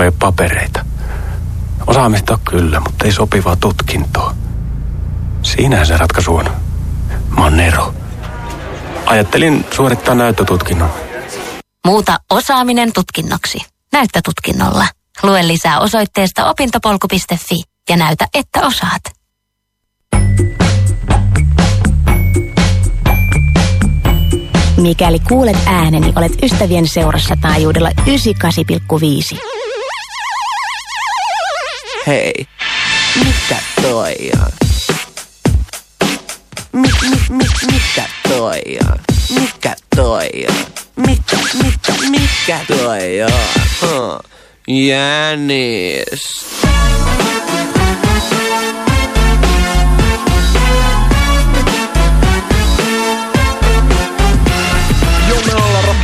kun ei papereita. Osaamista on kyllä, mutta ei sopivaa tutkintoa. Siinähän se ratkaisu on. Mä oon Nero. Ajattelin suorittaa näyttötutkinnon. Muuta osaaminen tutkinnoksi. Näyttötutkinnolla. Lue lisää osoitteesta opintopolku.fi ja näytä, että osaat. Mikäli kuulet ääneni, olet ystävien seurassa taajuudella 98,5. Hei, mikä toi on? Mi, mi, mi, mikä toi on? Mikä toi on? Mikä, mikä, mikä toi on? Huh. Jänis.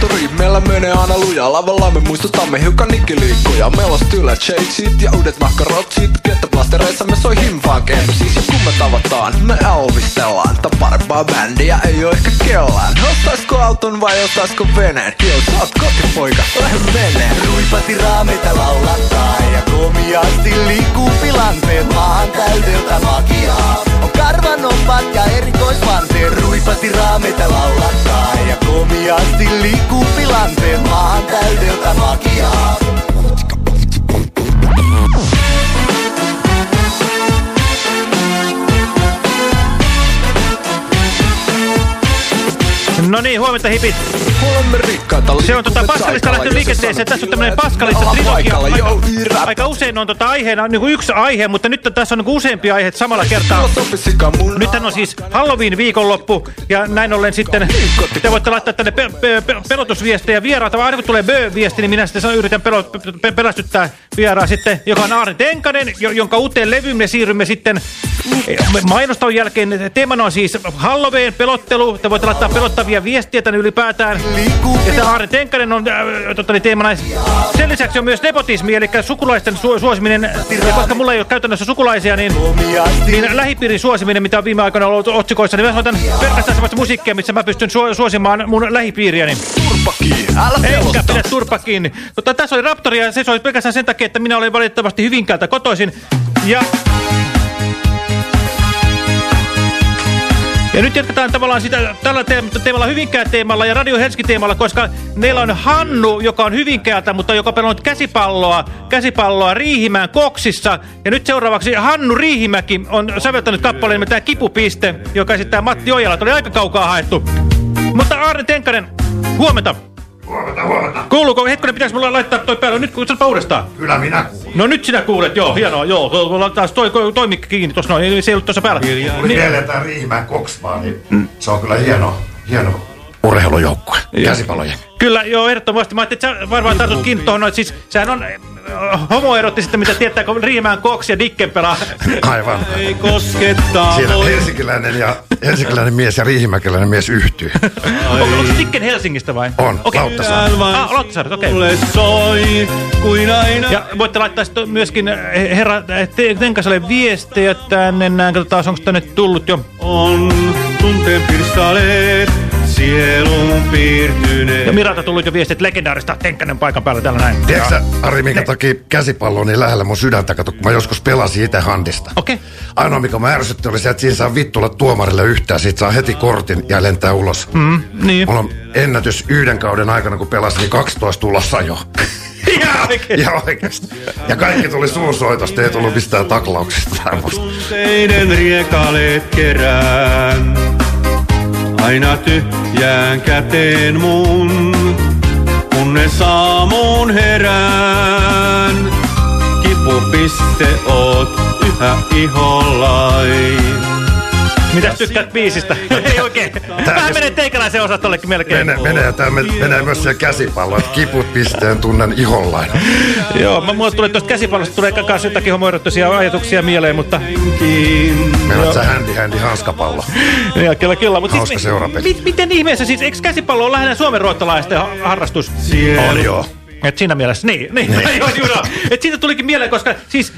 Raptori, meillä menee aina luja Lavalla me muistutamme hiukan nikkiliikkuja. Meillä on stylät, shakesit ja uudet mahkarotsit Kenttäplastereissa me soi himfaan Siis ja kun me tavataan, me elvistellaan Tää parempaa bändiä ei oo ehkä kellään. Ostaisko auton vai ostaisko veneen? Joo, sä oot kotipoika, lähde meneen Ruipati raameita laulattaa ja komiasti liikkuu pilanteet. Maahan täydeltä magiaa. On karvanompat ja erikoisvanteet, ruipati raameita laulattaa ja komiasti liikkuu pilanteet maahan täydeltä magiaa. No niin, huomenta hipit. Se on tota liikumme Paskalista lähtenyt liikenteeseen. Tässä on tämmönen Suomi Paskalista trilogia. Aika, aika usein on tota aiheena niin kuin yksi aihe, mutta nyt tässä on niin kuin useampia aiheita samalla kertaa. Nythän on siis Halloween viikonloppu ja näin ollen sitten te voitte laittaa tänne pe pe pe pelotusviestejä vieraata. Aina kun tulee bö-viesti, niin minä sitten sanon, yritän pelo pe pelästyttää vieraa sitten, joka on Aari Tenkanen, jo jonka uuteen levyyn me siirrymme sitten mainoston jälkeen. Teemana on siis Halloween pelottelu. Te voitte laittaa pelottavia viestiä tänne ylipäätään. Ja tämä Aari Tenkanen on äh, totta, niin teemana. Sen lisäksi on myös nepotismi, eli sukulaisten su suosiminen. Ja koska mulla ei ole käytännössä sukulaisia, niin niin lähipiirin suosiminen, mitä on viime aikoina ollut otsikoissa, niin mä soitan pelkästään sellaista musiikkia, missä mä pystyn su suosimaan mun lähipiiriäni. turpa kiinni, älä Eikä pidä turpa kiinni. Mutta tässä oli Raptori ja se soi pelkästään sen takia, että minä olen valitettavasti Hyvinkäältä kotoisin. Ja... Ja nyt jatketaan tavallaan sitä tällä teemalla Hyvinkään teemalla ja Radio Helsinki teemalla, koska meillä on Hannu, joka on Hyvinkäältä, mutta joka pelannut käsipalloa, käsipalloa Riihimään koksissa. Ja nyt seuraavaksi Hannu Riihimäki on säveltänyt kappaleen nimeltään Kipupiste, joka esittää Matti Ojala. Tämä oli aika kaukaa haettu. Mutta Aarne Tenkanen, huomenta. Huomenta, huomenta. Kuuluuko? Hetkonen, pitäisi mulla laittaa toi päälle? Nyt kuuletko uudestaan? Kyllä minä kuulun. No nyt sinä kuulet, joo, hienoa, joo. Mulla taas toi, toi mikki kiinni tuossa noin, se ei ollut tuossa päällä. Tuli Niin, mieleen tää Riihimäen Koksmaa, niin se on kyllä hieno, hieno urheilujoukkue, käsipallojen. kyllä, joo, ehdottomasti. Mä ajattelin, että sä varmaan tartut kiinni tuohon noin, siis sehän on homoerotti sitten, mitä tietää, kun Riimään Koks ja Dicken pelaa. Aivan. Ei koskettaa Siinä helsinkiläinen, ja, helsinkiläinen mies ja riihimäkeläinen mies yhtyy. Onko, onko se Dicken Helsingistä vai? On, Okei. Lauttasaari. Ah, Lauttasaari, okei. Mulle soi kuin aina. Ja voitte laittaa sitten myöskin eh, herra eh, Te- Tenkaselle viestejä tänne. Näin, katsotaan, onko tänne tullut jo. On tunteen pirstaleet, sielun piirtyneet. Ja Miralta tullut jo viestit legendaarista Tenkkanen paikan päällä täällä näin. Tiedätkö sä, Ari, minkä takia käsipallo on niin lähellä mun sydäntä, kato, kun mä joskus pelasin itse handista. Okei. Ainoa, mikä mä ärsytti, oli se, että siinä saa vittulla tuomarille yhtään. Siitä saa heti kortin ja lentää ulos. Mm, niin. Mulla on ennätys yhden kauden aikana, kun pelasin, niin 12 tulossa jo. Ihan. Ja oikeasti. Ja kaikki tuli suusoitosta, ei tullut mistään taklauksista. Tunteiden riekaleet kerään. Aina tyhjään käteen mun, kunnes aamuun herään. Kipupiste oot yhä ihollain. Mitäs tykkäät biisistä? Ei oikein. Vähän menee teikäläisen osastollekin melkein. Menee, menee, ja tämä menee myös siihen käsipalloon, että kiput pisteen tunnen ihollain. Joo, mä, mulle tulee tuosta käsipallosta tulee kanssa jotakin homoerottoisia ajatuksia mieleen, mutta... Meillä on se handy handy hanskapallo. Ja kyllä, kyllä. Mutta Hauska siis, seurapeli. mi, miten ihmeessä siis, eikö käsipallo ole lähinnä suomen ruottalaisten ha harrastus? On joo. Et siinä mielessä, niin, niin, niin. joo, joo, Et siitä tulikin mieleen, koska siis,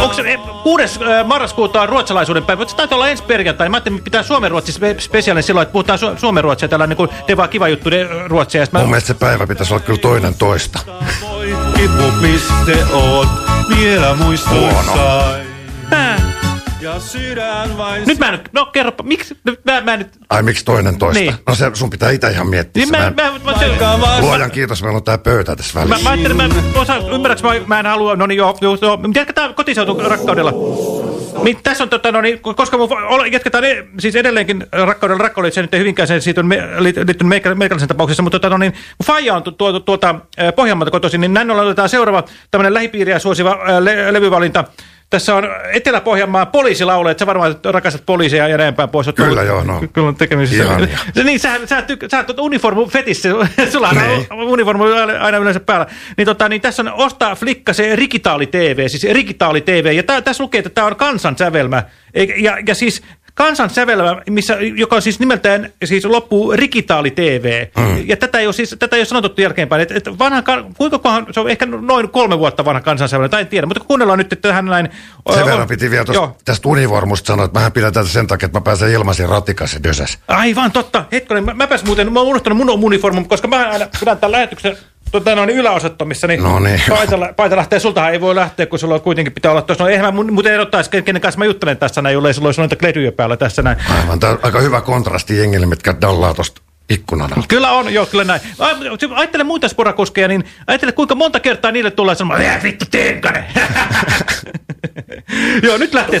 onko se eh, 6. eh, marraskuuta on ruotsalaisuuden päivä, mutta se taitaa olla ensi perjantai. Mä ajattelin, että pitää suomen-ruotsi spe- spesiaalinen silloin, että puhutaan su suomen-ruotsia, tällä niin kuin Deva kiva juttu de, ruotsia. Ja sit mä, Mun mielestä se päivä pitäisi olla kyllä toinen toista. Kipupiste oot vielä muistoissaan. Ää, Ja sydän vain nyt mä en, no kerropa, miksi, nyt mä, mä nyt, Ai miksi toinen toista? Niin. No se, sun pitää itse ihan miettiä. niin se. mä, Mä en- mä, mä, se, Luojan kiitos, meillä on tää pöytä tässä Mä, välissä. mä ajattelin, mä osaan, ymmärrätkö, mä, mä en halua, no niin joo, joo, joo. Jatketaan kotiseutu rakkaudella. Niin, tässä on, tota, no niin, koska mun, ol- jatketaan e, siis edelleenkin rakkaudella rakkaudella, se nyt ei hyvinkään se, siitä on me, liittynyt meikä, meikäläisen tapauksessa, mutta tota, no niin, mun faija on tu, tu, tuolta ä, Pohjanmaalta kotoisin, niin näin ollen otetaan seuraava tämmöinen lähipiiriä suosiva le, levyvalinta. Tässä on Etelä-Pohjanmaan että sä varmaan rakastat poliisia ja näin päin pois. Kyllä, joo, no. Kyllä on tekemisissä. Ihania. Niin, sä, sä, sä oot uniformu fetissä, sulla Niin. on uniformu aina- yleensä päällä. Niin, tota, niin tässä on Osta Flikka se Rigitaali TV, siis Rigitaali TV. Ja tää, tässä lukee, että tämä on kansansävelmä. Ja, ja siis kansansävelmä, missä, joka on siis nimeltään siis loppuu Rigitaali TV. Mm. Ja tätä ei ole, siis, tätä ei ole sanottu jälkeenpäin. Et, et vanha, kuinka kohan, se on ehkä noin kolme vuotta vanha kansansävelmä, tai en tiedä. Mutta kuunnellaan nyt, että tähän näin... Sen on- verran piti vielä tosta, Joo. tästä univormusta sanoa, että mähän pidän tätä sen takia, että mä pääsen ilmaisin ratikassa dösäs. Aivan totta. Hetkonen, mä, mäpäs muuten, mä oon unohtanut mun uniformun, koska mä aina pidän tämän lähetyksen tota, noin yläosattomissa, niin, No niin. paita, paita lähtee, sultahan ei voi lähteä, kun sulla kuitenkin pitää olla tuossa. No eihän mä muuten erottaisi, ken- kenen kanssa mä juttelen tässä näin, jollei sulla olisi noita kledyjä päällä tässä näin. Aivan, tää on aika hyvä kontrasti jengille, mitkä dallaa tosta ikkunan alta. Kyllä on, joo, kyllä näin. Ajattele muita sporakuskeja, niin ajattele kuinka monta kertaa niille tulee sanomaan, "Ää, vittu tenkanen. joo, nyt lähtee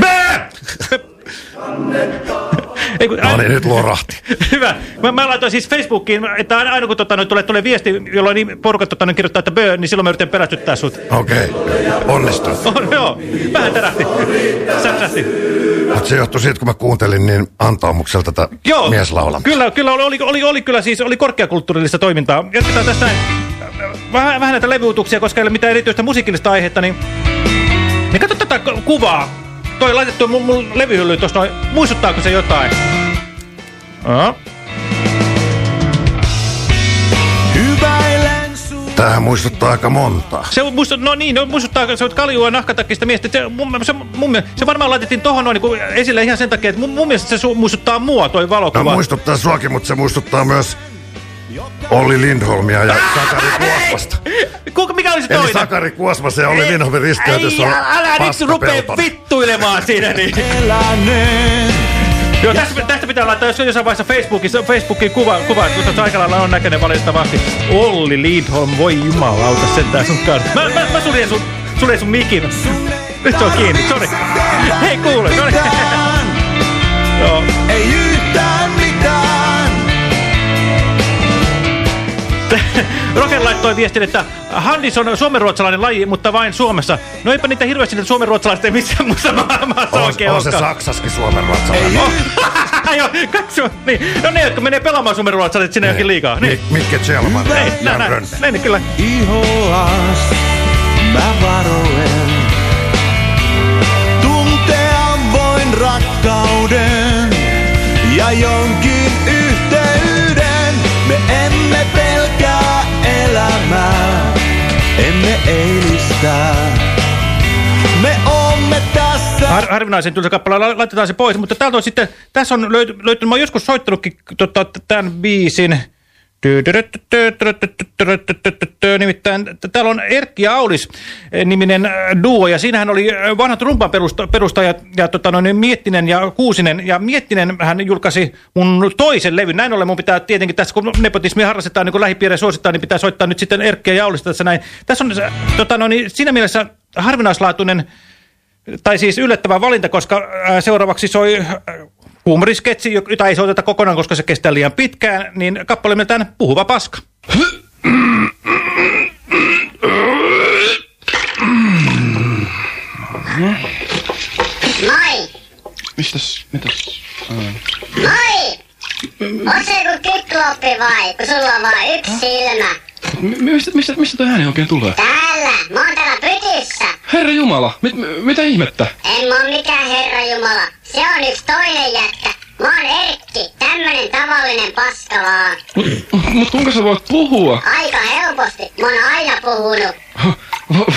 Bää! Ei, kun, No niin, nyt luorahti. Hyvä. Mä, mä laitoin siis Facebookiin, että aina, aina kun tota, noin tulee, tulee viesti, jolloin niin porukat tota, noin kirjoittaa, että böö, niin silloin mä yritän pelästyttää sut. Okei, onnistu. On, joo, vähän tärähti. Säpsähti. Mutta se johtui siitä, kun mä kuuntelin niin antaumukselta tätä Joo, mieslaulamista. kyllä, kyllä oli, oli, oli, oli, kyllä siis, oli korkeakulttuurillista toimintaa. Jatketaan tässä näin. Vähän, vähän näitä levyutuksia, koska ei ole mitään erityistä musiikillista aihetta, niin, niin katso tätä ku- kuvaa. Toi laitettu mun, mun levyhyllyyn tuossa noin. Muistuttaako se jotain? Tämähän muistuttaa aika montaa. Se, muistut, no niin, no, muistuttaa, se on kaljua nahkatakista miestä. Se, mun, se, mun, se varmaan laitettiin tohon noin niin esille ihan sen takia, että mun, mun mielestä se su- muistuttaa mua, toi No valokuva. muistuttaa suakin, mutta se muistuttaa myös Olli Lindholmia ja Sakari Kuosmasta. Kuka, mikä oli se Eli toinen? Sakari Kuosmas ja Olli Lindholmin ristiäytys on älä nyt rupee vittuilemaan siinä niin. Joo, tästä, tästä pitää laittaa jos jossain vaiheessa Facebookissa, Facebookin kuva, kuva tuossa aika lailla on näköinen valitettavasti. Olli Lindholm, voi jumalauta sentään sun kanssa. Mä, mä, mä suljen sun, suljen sun mikin. Nyt se on kiinni, sori. Hei kuule, sori. Joo. Roken laittoi viestin, että Handis on suomenruotsalainen laji, mutta vain Suomessa. No eipä niitä hirveästi niitä suomenruotsalaiset ei missään muussa maailmassa On, oikein on se. Saksaskin Suomen ruotsalainen. Joo, katso. Niin. No ne, jotka menee pelaamaan suomenruotsalaiset sinne johonkin liikaa. Niin. Mik- Mikke Kjellman. Näin, näin, Jan näin, Rönne. näin, niin kyllä. Ihoas mä varoen. Eilistä. Me oomme tässä. Har harvinaisen tylsä kappale, La- laitetaan se pois, mutta täältä on sitten, tässä on löyty, löytynyt, mä oon joskus soittanutkin tota, tämän biisin, Nimittäin täällä on Erkki ja Aulis eh, niminen äh, duo ja siinähän oli äh, vanhat rumpan perusta, perustajat ja tota, noin, Miettinen ja Kuusinen ja Miettinen hän julkaisi mun toisen levyn. Näin ollen mun pitää tietenkin tässä kun nepotismia harrastetaan niin kun lähipiirejä suosittaa, niin pitää soittaa nyt sitten Erkkiä ja Aulista tässä näin. Tässä on tota, noin, siinä mielessä harvinaislaatuinen, tai siis yllättävä valinta, koska seuraavaksi soi huumorisketsi, jota ei soiteta kokonaan, koska se kestää liian pitkään, niin kappale nimeltään Puhuva paska. Moi! Mistäs, mitäs? Moi! Onko se joku kykloppi vai? Kun sulla on vaan yksi silmä. M- mistä, mistä, mistä toi ääni oikein tulee? Täällä! Mä oon täällä pytyssä! Herra Jumala, mit, mitä ihmettä? En mä oo mikään herra jumala. Se on yksi toinen jätkä. Mä oon Erkki. Tämmönen tavallinen paska vaan. Mut, mut kuinka sä voit puhua? Aika helposti. Mä oon aina puhunut.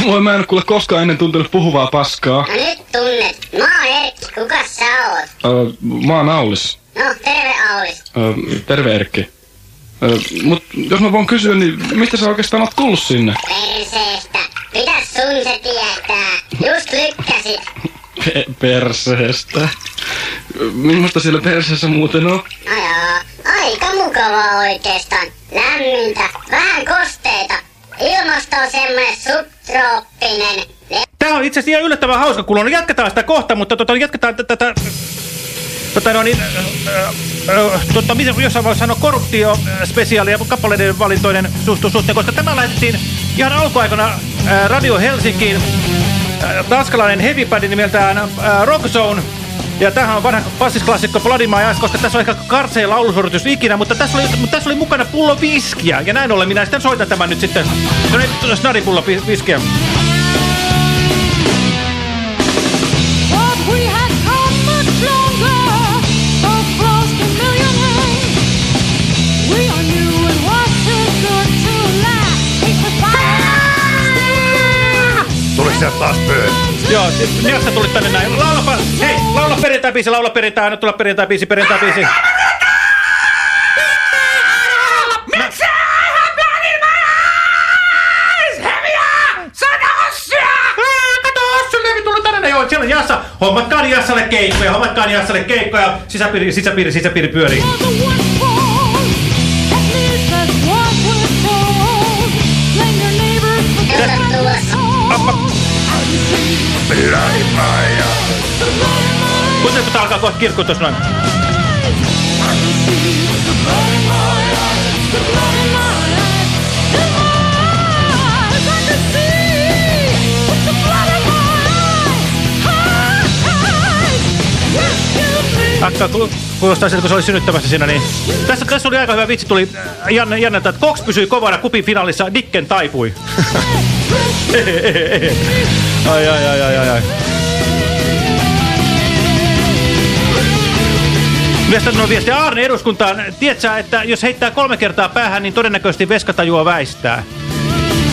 Voi mä en kuule koskaan ennen tuntenut puhuvaa paskaa. No nyt tunnet. Mä oon Erkki. Kuka sä oot? Öö, mä oon Aulis. No, terve Aulis. Öö, terve Erkki. Öö, mut jos mä voin kysyä, niin mistä sä oikeastaan oot tullut sinne? Perseestä. Pitäis sun se tietää. Just lykkäsit. Pe- perseestä. Millaista siellä perseessä muuten on? No joo, aika mukavaa oikeastaan. Lämmintä, vähän kosteita. Ilmasto on semmoinen subtrooppinen. On itse asiassa ihan yllättävän hauska kuulua. No jatketaan sitä kohta, mutta tota, jatketaan tätä... Tota, no niin, äh, äh, tota, miten jossain voisi sanoa korruptio-spesiaalia kappaleiden valintoinen suhteen, suhteen, koska tämä lähetettiin ihan alkuaikana äh, Radio Helsinkiin. Äh, tanskalainen heavy nimeltään äh, Rock Zone. Ja tämähän on vanha bassisklassikko Bloody My Eyes, koska tässä on ehkä karsein laulusuoritus ikinä, mutta tässä oli, mutta tässä oli mukana pullo viskiä. Ja näin ollen minä sitten soitan tämän nyt sitten. No niin, snadipullo pi- viskiä. Sieltä taas pöö? Joo, mikä sä tulit tänne näin? Laulapa, hei, laula perjantai-biisi, laula perjantai, anna tulla perjantai-biisi, perjantai-biisi. Joo, siellä on Jassa. Hommatkaan Jassalle keikkoja, hommatkaan Jassalle keikkoja. Sisäpiiri, sisäpiiri, sisäpiiri pyörii. Kuten kun tää alkaa kohta kirkko tuossa noin. Akka ku- kuulostaa siltä, kun se oli synnyttämässä siinä. Niin. Tässä, tässä oli aika hyvä vitsi. Tuli Janne, Janne että Cox pysyi kovana kupin finaalissa, Dicken taipui. ai, ai, ai, ai, ai, ai. Vestadon on viesti Aarne eduskuntaan. Tiedätkö, että jos heittää kolme kertaa päähän, niin todennäköisesti veskatajua väistää.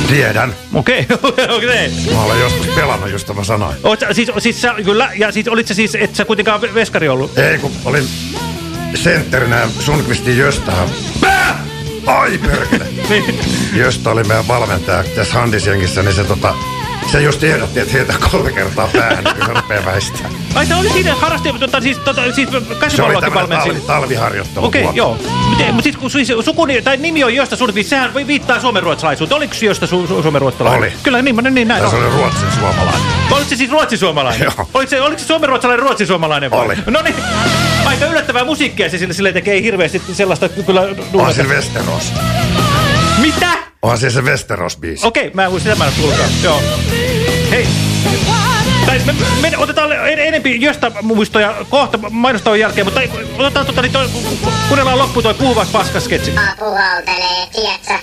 Tiedän. Okei, okei. Mä olen joskus pelannut, just mä sanoin. Oot sä- Siis, siis sä, kyllä, ja siis olit sä siis, et sä kuitenkaan ve- veskari ollut? Ei, kun olin sentterinä Sundqvistin Jöstä. Pää! Ai perkele! Jöstä oli meidän valmentaja tässä Handisjengissä, niin se tota... Se just ehdotti, että heitä kolme kertaa päähän, niin kun se rupeaa väistää. Ai sä oli siinä harrasti, tota, siis, tota, siis Se oli käsipalloakin valmensi. talvi, talviharjoittelu. Okei, okay, joo. Mutta siis kun siis, sukuni, tai nimi on Josta Sundqvist, sehän vi- viittaa suomenruotsalaisuuteen. Oliko se Josta su, su, suomenruotsalainen? Oli. Kyllä, niin, niin, niin näin Ja se oli ruotsin suomalainen. Oliko se siis ruotsisuomalainen? Joo. Oliko se, oliko se suomenruotsalainen ruotsisuomalainen? vai? Oli. No niin, aika yllättävää musiikkia se sille, sille tekee hirveästi sellaista kyllä Onhan se Westeros. Mitä? Onhan se se Westeros-biisi. Okei, mä en muista sitä mä en. Joo. Hei. Tai me, me otetaan en, enempi josta muistoja kohta mainostavan jälkeen, mutta otetaan tota, niin toi, kuunnellaan loppuun toi puhuvas paskasketsi. Puhaltelee, tiedätkö?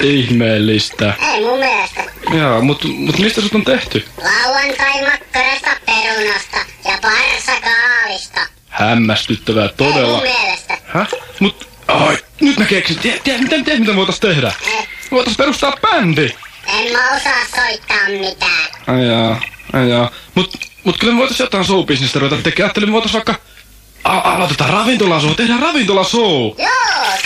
Ihmeellistä. Ei mun mielestä. Jaa, mut, mut mistä sut on tehty? Lauantai makkarasta perunasta ja parsakaalista. Hämmästyttävää, todella. Häh? Mut, ai, nyt mä keksin. Tiedä, tiedä, mitä, tiedä, mitä voitais tehdä? Eh, Voitais perustaa bändi. en mä osaa soittaa mitään. Ai jaa, ai jaa. Mut, mut kyllä me voitais jotain show-bisnestä ruveta tekemään. Ajattelin, me voitais vaikka... A aloitetaan ravintolashow, tehdään ravintolashow. Joo,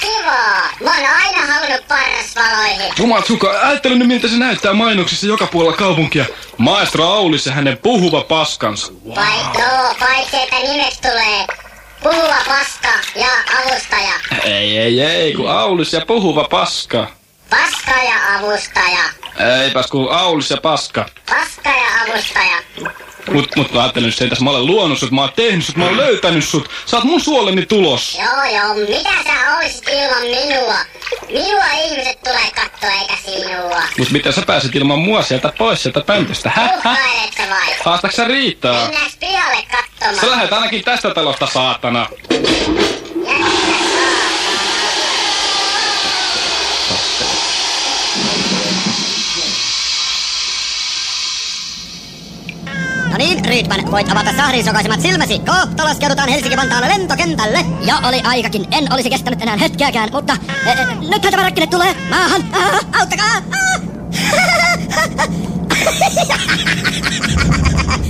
kivaa. Mä oon aina halunnut parrasvaloihin. Jumat suka, ajattelin nyt miltä se näyttää mainoksissa joka puolella kaupunkia. Maestro Aulis ja hänen puhuva paskansa. Vai, joo, paitsi että nimeksi tulee puhuva paska ja avustaja. Ei, ei, ei, kun Aulis ja puhuva paska. Paska ja avustaja. Eipäs kun Aulis ja Paska. Paska ja avustaja. Mut, mut mä ajattelin sen tässä, mä olen luonut sut, mä oon tehnyt sut, mä oon löytänyt sut. Sä oot mun suoleni tulos. Joo joo, mitä sä olisit ilman minua? Minua ihmiset tulee kattoa eikä sinua. Mut miten sä pääsit ilman mua sieltä pois sieltä pöntöstä, häh? Uhkailet sä vai? Haastaks sä riittää? Mennäänkö pihalle Sä katsomaan? lähet ainakin tästä talosta, saatana. No niin, Rydman, voit avata sahrin sokaisemat silmäsi. Kohta laskeudutaan Helsinki-Vantaan lentokentälle. Ja oli aikakin, en olisi kestänyt enää hetkeäkään, mutta e, e, nythän tämä rakkine tulee. Maahan, ah, auttakaa! Ah.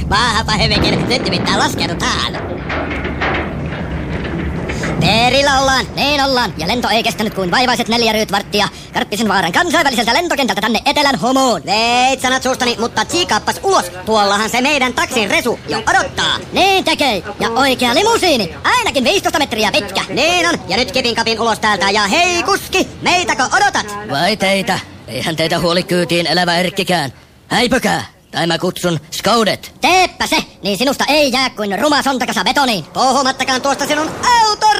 Maahapa hyvinkin, nyt nimittäin laskeudutaan. Perillä ollaan, niin ollaan, ja lento ei kestänyt kuin vaivaiset neljä ryytvarttia Karppisen vaaran kansainväliseltä lentokentältä tänne etelän homoon. Veit sanat suustani, mutta tsiikaappas ulos. Tuollahan se meidän taksin resu jo odottaa. Niin tekee, ja oikea limusiini, ainakin 15 metriä pitkä. Niin on, ja nyt kipin kapin ulos täältä, ja hei kuski, meitäkö odotat? Vai teitä, eihän teitä huoli kyytiin elävä erkkikään. Häipökää, tai mä kutsun skaudet. Teepä se, niin sinusta ei jää kuin ruma sontakasa betoniin. Puhumattakaan tuosta sinun autoramusta.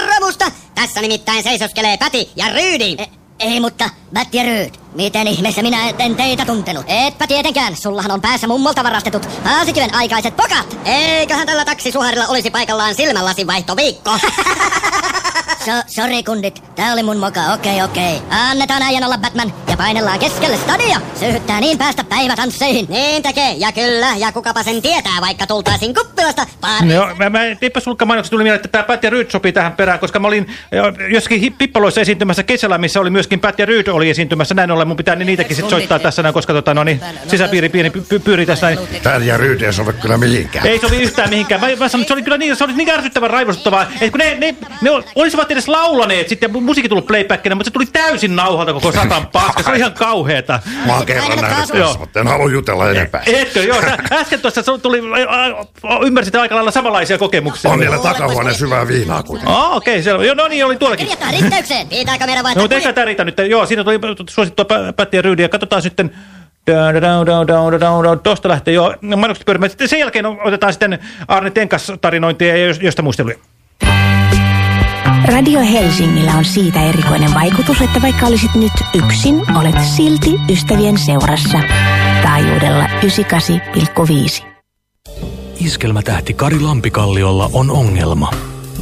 Tässä nimittäin seisoskelee Päti ja Ryydi. E- ei, mutta Pätti ja Ryyd, miten ihmeessä minä en teitä tuntenut? Etpä tietenkään, sullahan on päässä mummolta varastetut Paasikiven aikaiset pokat. Eiköhän tällä taksisuharilla olisi paikallaan silmänlasivaihtoviikko. So, sorry kundit, tää oli mun moka, okei okei. Annetaan äijän olla Batman ja painellaan keskelle stadia. Syyhyttää niin päästä päivätansseihin. Niin tekee, ja kyllä, ja kukapa sen tietää, vaikka tultaisin kuppilasta pari. Joo, mä, mä Pippa Sulkka mainoksessa tuli mieleen, että tämä Pat ja Ryd sopii tähän perään, koska mä olin jo, jossakin hi- Pippaloissa esiintymässä kesällä, missä oli myöskin Pat ja Ryd oli esiintymässä. Näin ollen mun pitää ni- niitäkin sit soittaa tässä näin, koska tota, no, niin, sisäpiiri pieni py, py, tässä näin. Tää ja Ryydi ei sovi kyllä mihinkään. Ei sovi yhtään mihinkään. Mä, mä sanoin, että se oli kyllä niin, se oli niin ärsyttävän raivostuttavaa, että kun ne, ne, ne olisivat edes laulaneet sitten, ja musiikki tullut playbackina, mutta se tuli täysin nauhalta koko satan paska. Se oli ihan kauheeta. Mä oon kerran nähnyt mutta en halua jutella enempää. Etkö, joo. Sä, äsken tuossa tuli, ymmärsit aika lailla samanlaisia kokemuksia. On niillä takahuoneen syvää viinaa kuitenkin. Ah, okei, okay, selvä. Joo, no niin, oli tuollakin. Kirjoittaa risteykseen, pitääkö meidän No, vaihtaa mutta eikä tämä riitä nyt. Joo, siinä tuli suosittua Pä- Pätti ja Ryydiä. Katsotaan sitten. Tuosta lähtee jo mainokset pyörimään. Sitten sen jälkeen otetaan sitten Arne Tenkas tarinointia ja josta muisteluja. Radio Helsingillä on siitä erikoinen vaikutus, että vaikka olisit nyt yksin, olet silti ystävien seurassa. Taajuudella 98,5. Iskelmätähti Kari Lampikalliolla on ongelma.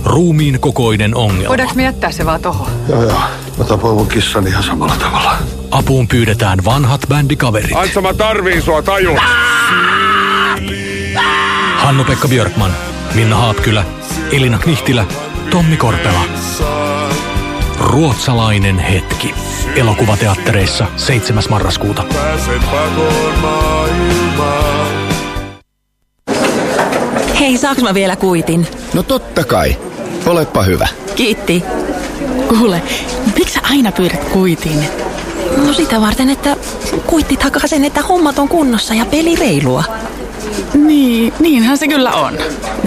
Ruumiin kokoinen ongelma. Voidaanko me jättää se vaan tohon? Joo, joo. Mä tapoin mun kissani ihan samalla tavalla. Apuun pyydetään vanhat bändikaverit. Antsa, mä tarviin sua, tajun. Hannu-Pekka Björkman, Minna Haatkylä, Elina Knihtilä, Tommi Korpela. Ruotsalainen hetki. Elokuvateattereissa 7. marraskuuta. Hei, saaks mä vielä kuitin? No totta kai. Olepa hyvä. Kiitti. Kuule, miksi sä aina pyydät kuitin? No sitä varten, että kuitti takaa sen, että hommat on kunnossa ja peli reilua. Niin, niinhän se kyllä on.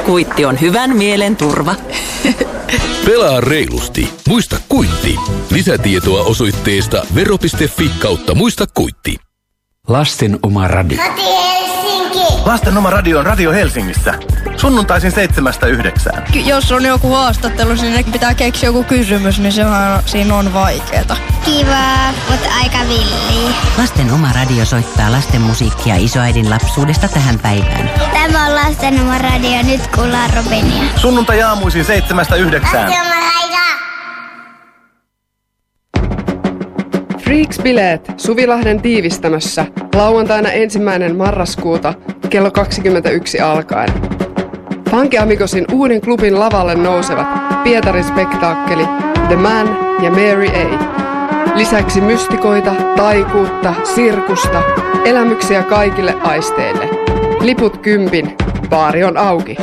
Kuitti on hyvän mielen turva. Pelaa reilusti. Muista kuitti. Lisätietoa osoitteesta vero.fi kautta muista kuitti. Lasten oma radio. Koti Helsinki! Lasten oma radio on Radio Helsingissä. Sunnuntaisin seitsemästä yhdeksään. Ky- jos on joku haastattelu, sinne pitää keksiä joku kysymys, niin sehän siinä on vaikeeta. Kiva, mutta aika villi. Lasten oma radio soittaa lasten musiikkia isoäidin lapsuudesta tähän päivään. Tämä on lasten oma radio, nyt kuullaan Robinia. Sunnuntai aamuisin seitsemästä yhdeksään. Lasten oma radio! Freaks-bileet Suvilahden tiivistämässä lauantaina ensimmäinen marraskuuta kello 21 alkaen. Funky uuden klubin lavalle nousevat Pietarin spektaakkeli The Man ja Mary A. Lisäksi mystikoita, taikuutta, sirkusta, elämyksiä kaikille aisteille. Liput kympin, baari on auki.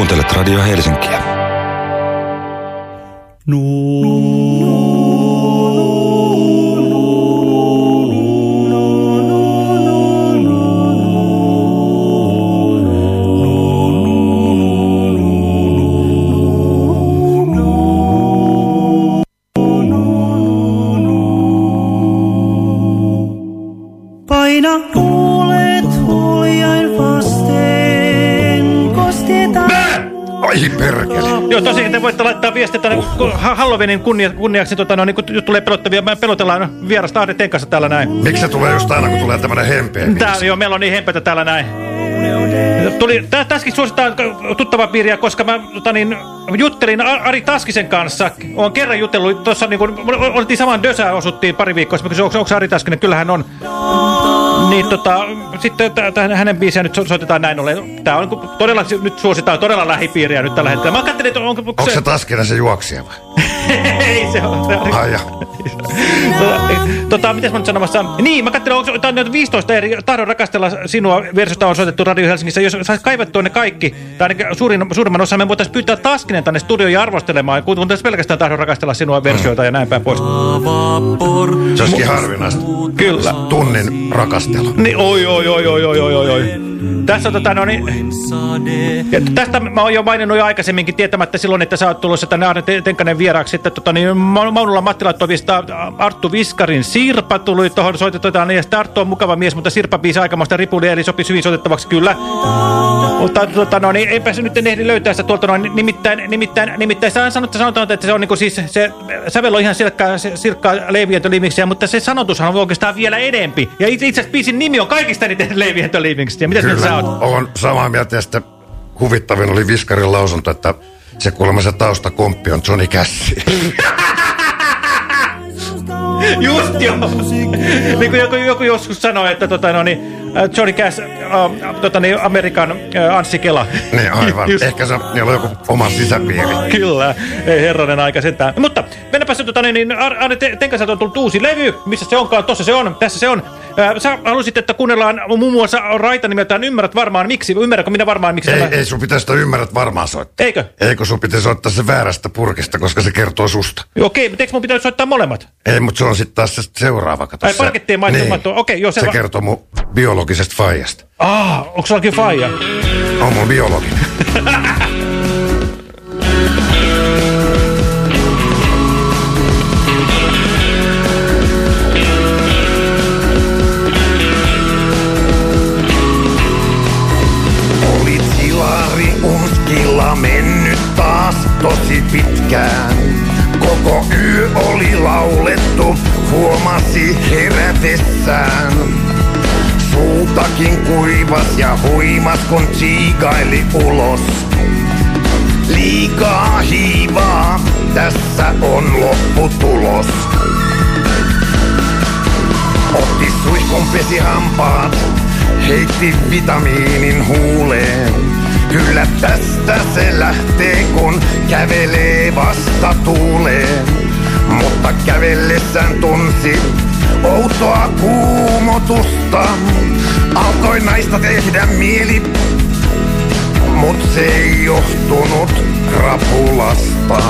Kuuntelet Radio Helsinkiä. aina Ai perkele. Joo, tosiaan te voitte laittaa viestiä tänne Halloweenin kunnia, kunniaksi, tota, no, niin kun tulee pelottavia, me pelotellaan vierasta Aari Tenkassa täällä näin. Miksi se tulee just aina, kun tulee tämmönen hempeä? Tää, joo, meillä on niin hempetä täällä näin. Tuli, tä, tässäkin suositaan tuttava piiriä, koska mä tota, niin, juttelin Ari Taskisen kanssa. Olen kerran jutellut, tuossa niin kun, oltiin saman Dösää osuttiin pari viikkoa, onko, onko Ari Taskinen, kyllähän on. Niin tota, sitten t- t- hänen biisiä nyt so soitetaan näin ollen. Tää on todella, nyt suositaan todella lähipiiriä nyt tällä hetkellä. Mä katselin, että onko, onko Onko se taskinen se juoksija vai? Ei se on. Ai ja tota, tota, mitäs mä nyt sanomassa? Niin, mä katselin, onko on 15 eri tahdon rakastella sinua versusta on soitettu Radio Helsingissä. Jos saisit kaivettua ne kaikki, tai ainakin suurin, suurimman osan, me voitaisiin pyytää Taskinen tänne studioon ja arvostelemaan, kun tässä pelkästään tahdon rakastella sinua versioita ja näin päin pois. Se olisikin harvinaista. Kyllä. Tunnin rakastelu. Niin, oi, oi, oi, oi, oi, oi, oi. Tässä tota, no niin, ja tästä mä oon jo maininnut jo aikaisemminkin tietämättä silloin, että sä oot tulossa tänne Arne Te- Tenkanen vieraaksi. Että tota, niin, Ma- Maunulla Matti laittoi viestää Arttu Viskarin Sirpa tuli tuohon soitetaan. Niin, ja Arttu on mukava mies, mutta Sirpa biisi aikamoista ripuli, eli sopii hyvin soitettavaksi kyllä. Mutta tota, no, niin, eipä se nyt ehdi löytää sitä tuolta noin. Nimittäin, nimittäin, nimittäin sä sanot, sanotaan, että se on niinku siis, se sävel on ihan silkkaa, silkkaa leivientöliimiksiä, mutta se sanotushan on oikeastaan vielä edempi. Ja itse asiassa biisin nimi on kaikista eniten leivientöliimiksiä. Mitä sä oot? on samaa mieltä sitten huvittavin oli Viskarin lausunto, että se kuulemma se taustakomppi on Johnny Cash. Just joo. niin kuin joku, joku joskus sanoi, että tota, no, niin, äh, Johnny Cash, äh, tota, niin, Amerikan äh, Anssi Kela. niin aivan. Just. Ehkä se, niillä on joku oma sisäpiiri. Kyllä, ei herranen aika sentään. Mutta mennäpä se, tota, niin, niin Ar- Arne Te- Tenkaselta on tullut uusi levy. Missä se onkaan? Tossa se on, tässä se on. Sä halusit, että kuunnellaan muun muassa Raita nimeltään Ymmärrät varmaan miksi. Ymmärrätkö minä varmaan miksi? Ei, tämä- ei sun pitäisi sitä ymmärrät varmaan soittaa. Eikö? Eikö sun pitäisi soittaa se väärästä purkista, koska se kertoo susta. Okei, mutta eikö mun pitäisi soittaa molemmat? Ei, mutta se on sitten taas se seuraava. Kato, Ai se- parkettien mainittu. Okei, joo, se se va- kertoo mun biologisesta faijasta. Ah, onko sullakin faija? On mun biologi. tosi pitkään. Koko yö oli laulettu, huomasi herätessään. Suutakin kuivas ja huimas kun tsiikaili ulos. Liikaa hiivaa, tässä on lopputulos. Otti suihkun pesi hampaat, heitti vitamiinin huuleen. Kyllä tästä se lähtee, kun kävelee vasta tuuleen. Mutta kävellessään tunsi outoa kuumotusta. Alkoi naista tehdä mieli, mut se ei johtunut krapulasta.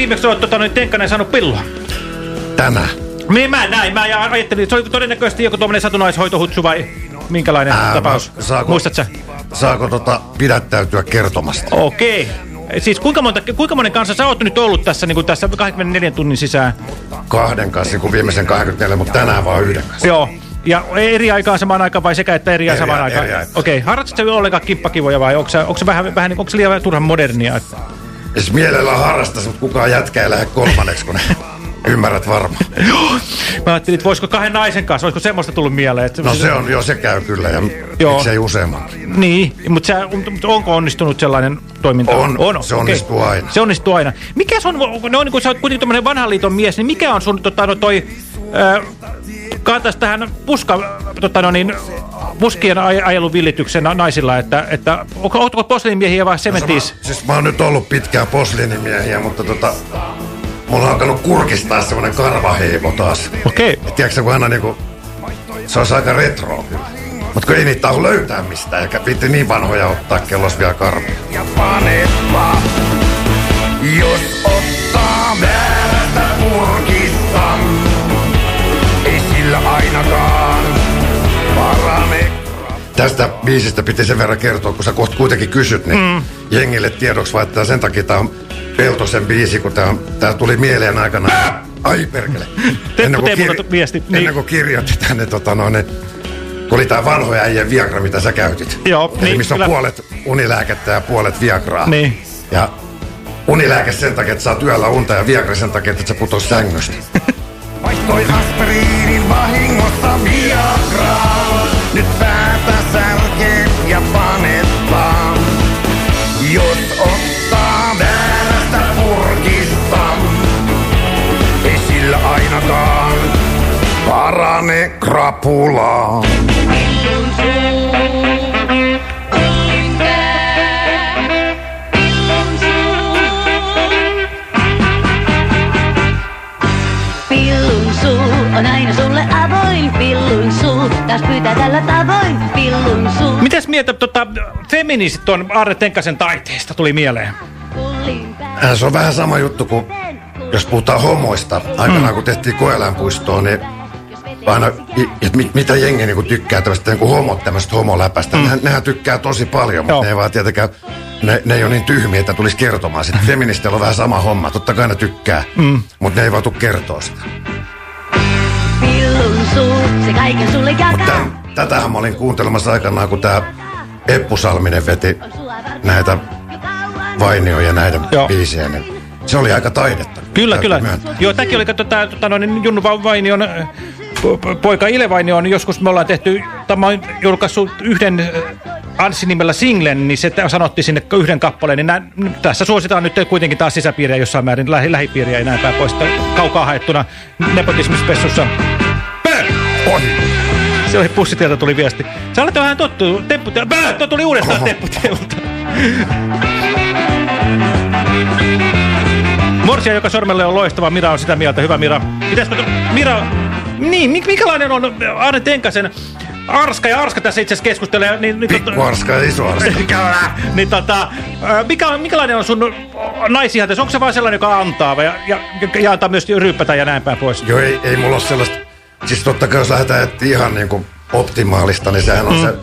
Viimeksi oot tota, noin Tenkkanen saanut pilloa? Tänään. Me, mä näin, mä ja ajattelin, että se oli todennäköisesti joku tuommoinen satunnaishoitohutsu vai minkälainen Ää, tapaus? mä- saako- Muistat sä? Saako tota pidättäytyä kertomasta? Okei. Siis kuinka, monta, kuinka monen kanssa sä oot nyt ollut tässä, niin kuin tässä 24 tunnin sisään? Kahden kanssa, kuin viimeisen 24, mutta tänään vaan yhden kanssa. Joo. Ja eri aikaan samaan aikaan vai sekä että eri, Eri- samaan aikaan? eri. Okei. Harrastatko sä ollenkaan kimppakivoja vai onko se, onko se vähän, vähän onko se liian turhan modernia? Jos mielellään harrastaisi, mutta kukaan jätkä ei lähde kolmanneksi, kun ymmärrät varmaan. Mä ajattelin, että voisiko kahden naisen kanssa, olisiko semmoista tullut mieleen? Että No se on, joo se käy kyllä ja Joo. miksei useamman. Niin, mutta sä, onko onnistunut sellainen toiminta? On, se okei. onnistuu aina. Se onnistuu aina. Mikä sun, no niin kun sä oot kuitenkin tämmöinen vanhan liiton mies, niin mikä on sun tota, no, toi ö, kantaisi tähän puska, tota no niin, puskien aj ajelun villityksen na- naisilla, että, että onko, onko posliinimiehiä vai sementis? Siis mä oon nyt ollut pitkään posliinimiehiä, mutta tota... Mulla on alkanut kurkistaa semmonen karvaheimo taas. Okei. Okay. Tiedätkö, kun aina niinku... Se olisi aika retro kyllä. Mut kun ei niitä tahu löytää mistään, eikä viitti niin vanhoja ottaa kellos vielä karvia. Ja panepa, jos ottaa väärästä purkista, ainakaan. Tästä biisistä piti sen verran kertoa, kun sä kohta kuitenkin kysyt, niin mm. jengille tiedoksi että sen takia tää on Peltosen biisi, kun tää, on, tää tuli mieleen aikana. Ai perkele. ennen, kuin Teemu viesti. ennen Niin. kuin kirjoitti tänne tota noin, niin, kun oli tää vanhoja äijän Viagra, mitä sä käytit. Joo, Eli niin, missä on kyllä. puolet unilääkettä ja puolet Viagraa. Niin. Ja unilääke sen takia, että saa työllä unta ja Viagra sen takia, että sä putos sängystä. Vaihtoi aspiriinin vahingossa Viagraa. Nyt päätä särkee ja panettaa. Jos ottaa väärästä purkista, ei sillä ainakaan parane krapulaa. Tällä tavoin. Pillun suu. Mitäs mieltä tota, feministit on Arne Tenkasen taiteesta tuli mieleen? Äh, Se on vähän sama juttu kuin jos puhutaan homoista. Aikanaan Mm. kun tehtiin koeläinpuistoa, niin aina, että mit, mitä jengi niinku tykkää tämmöistä niinku homot, tämmöistä homoläpästä. Mm. Nehän, nehän tykkää tosi paljon, mutta ne ei vaan tietenkään, ne, ne ei ole niin tyhmiä, että tulisi kertomaan sitä. Feministeillä on vähän sama homma, totta kai ne tykkää, Mm. mutta ne ei vaan tule kertoa sitä. Suu, se kaiken sulle jakaa. Tätähän mä olin kuuntelemassa aikanaan, kun tää Eppu Salminen veti näitä Vainio ja näiden biisejä, niin se oli aika taidetta. Kyllä, kyllä. myöntää. Joo, tämäkin oli, kato, tää, tota, noin, Junnu Va- Vainion äh, po- po- poika Ile Vainion, joskus me ollaan tehty, tämä on julkaissut yhden äh, Anssi-nimellä singlen, niin se sanottiin sinne yhden kappaleen, niin nää, nyt tässä suositaan nyt kuitenkin taas sisäpiiriä jossain määrin, lähi, lähipiiriä ja näin päin pois, että kaukaa haettuna nepotismispessussa. Ohi. Se oli pussitieltä tuli viesti. Sä olet vähän tottu, tempputia. Bää, tuo tuli uudestaan tempputeulta. Morsia, joka sormelle on loistava. Mira on sitä mieltä. Hyvä Mira. Pitäisikö to... Mira... Niin, mik- mikälainen on Arne Tenkasen Arska ja Arska tässä itse asiassa keskustelee. Niin, niin, Pikku Arska ja iso Arska. niin tota, ää, mikä, mikälainen on sun naisihantes? Onko se vain sellainen, joka antaa vai, ja, ja, ja antaa myös ryyppätä ja näin päin pois? Joo, ei, ei mulla ole sellaista... Siis totta kai jos lähdetään ihan niinku optimaalista, niin sehän on Mm. se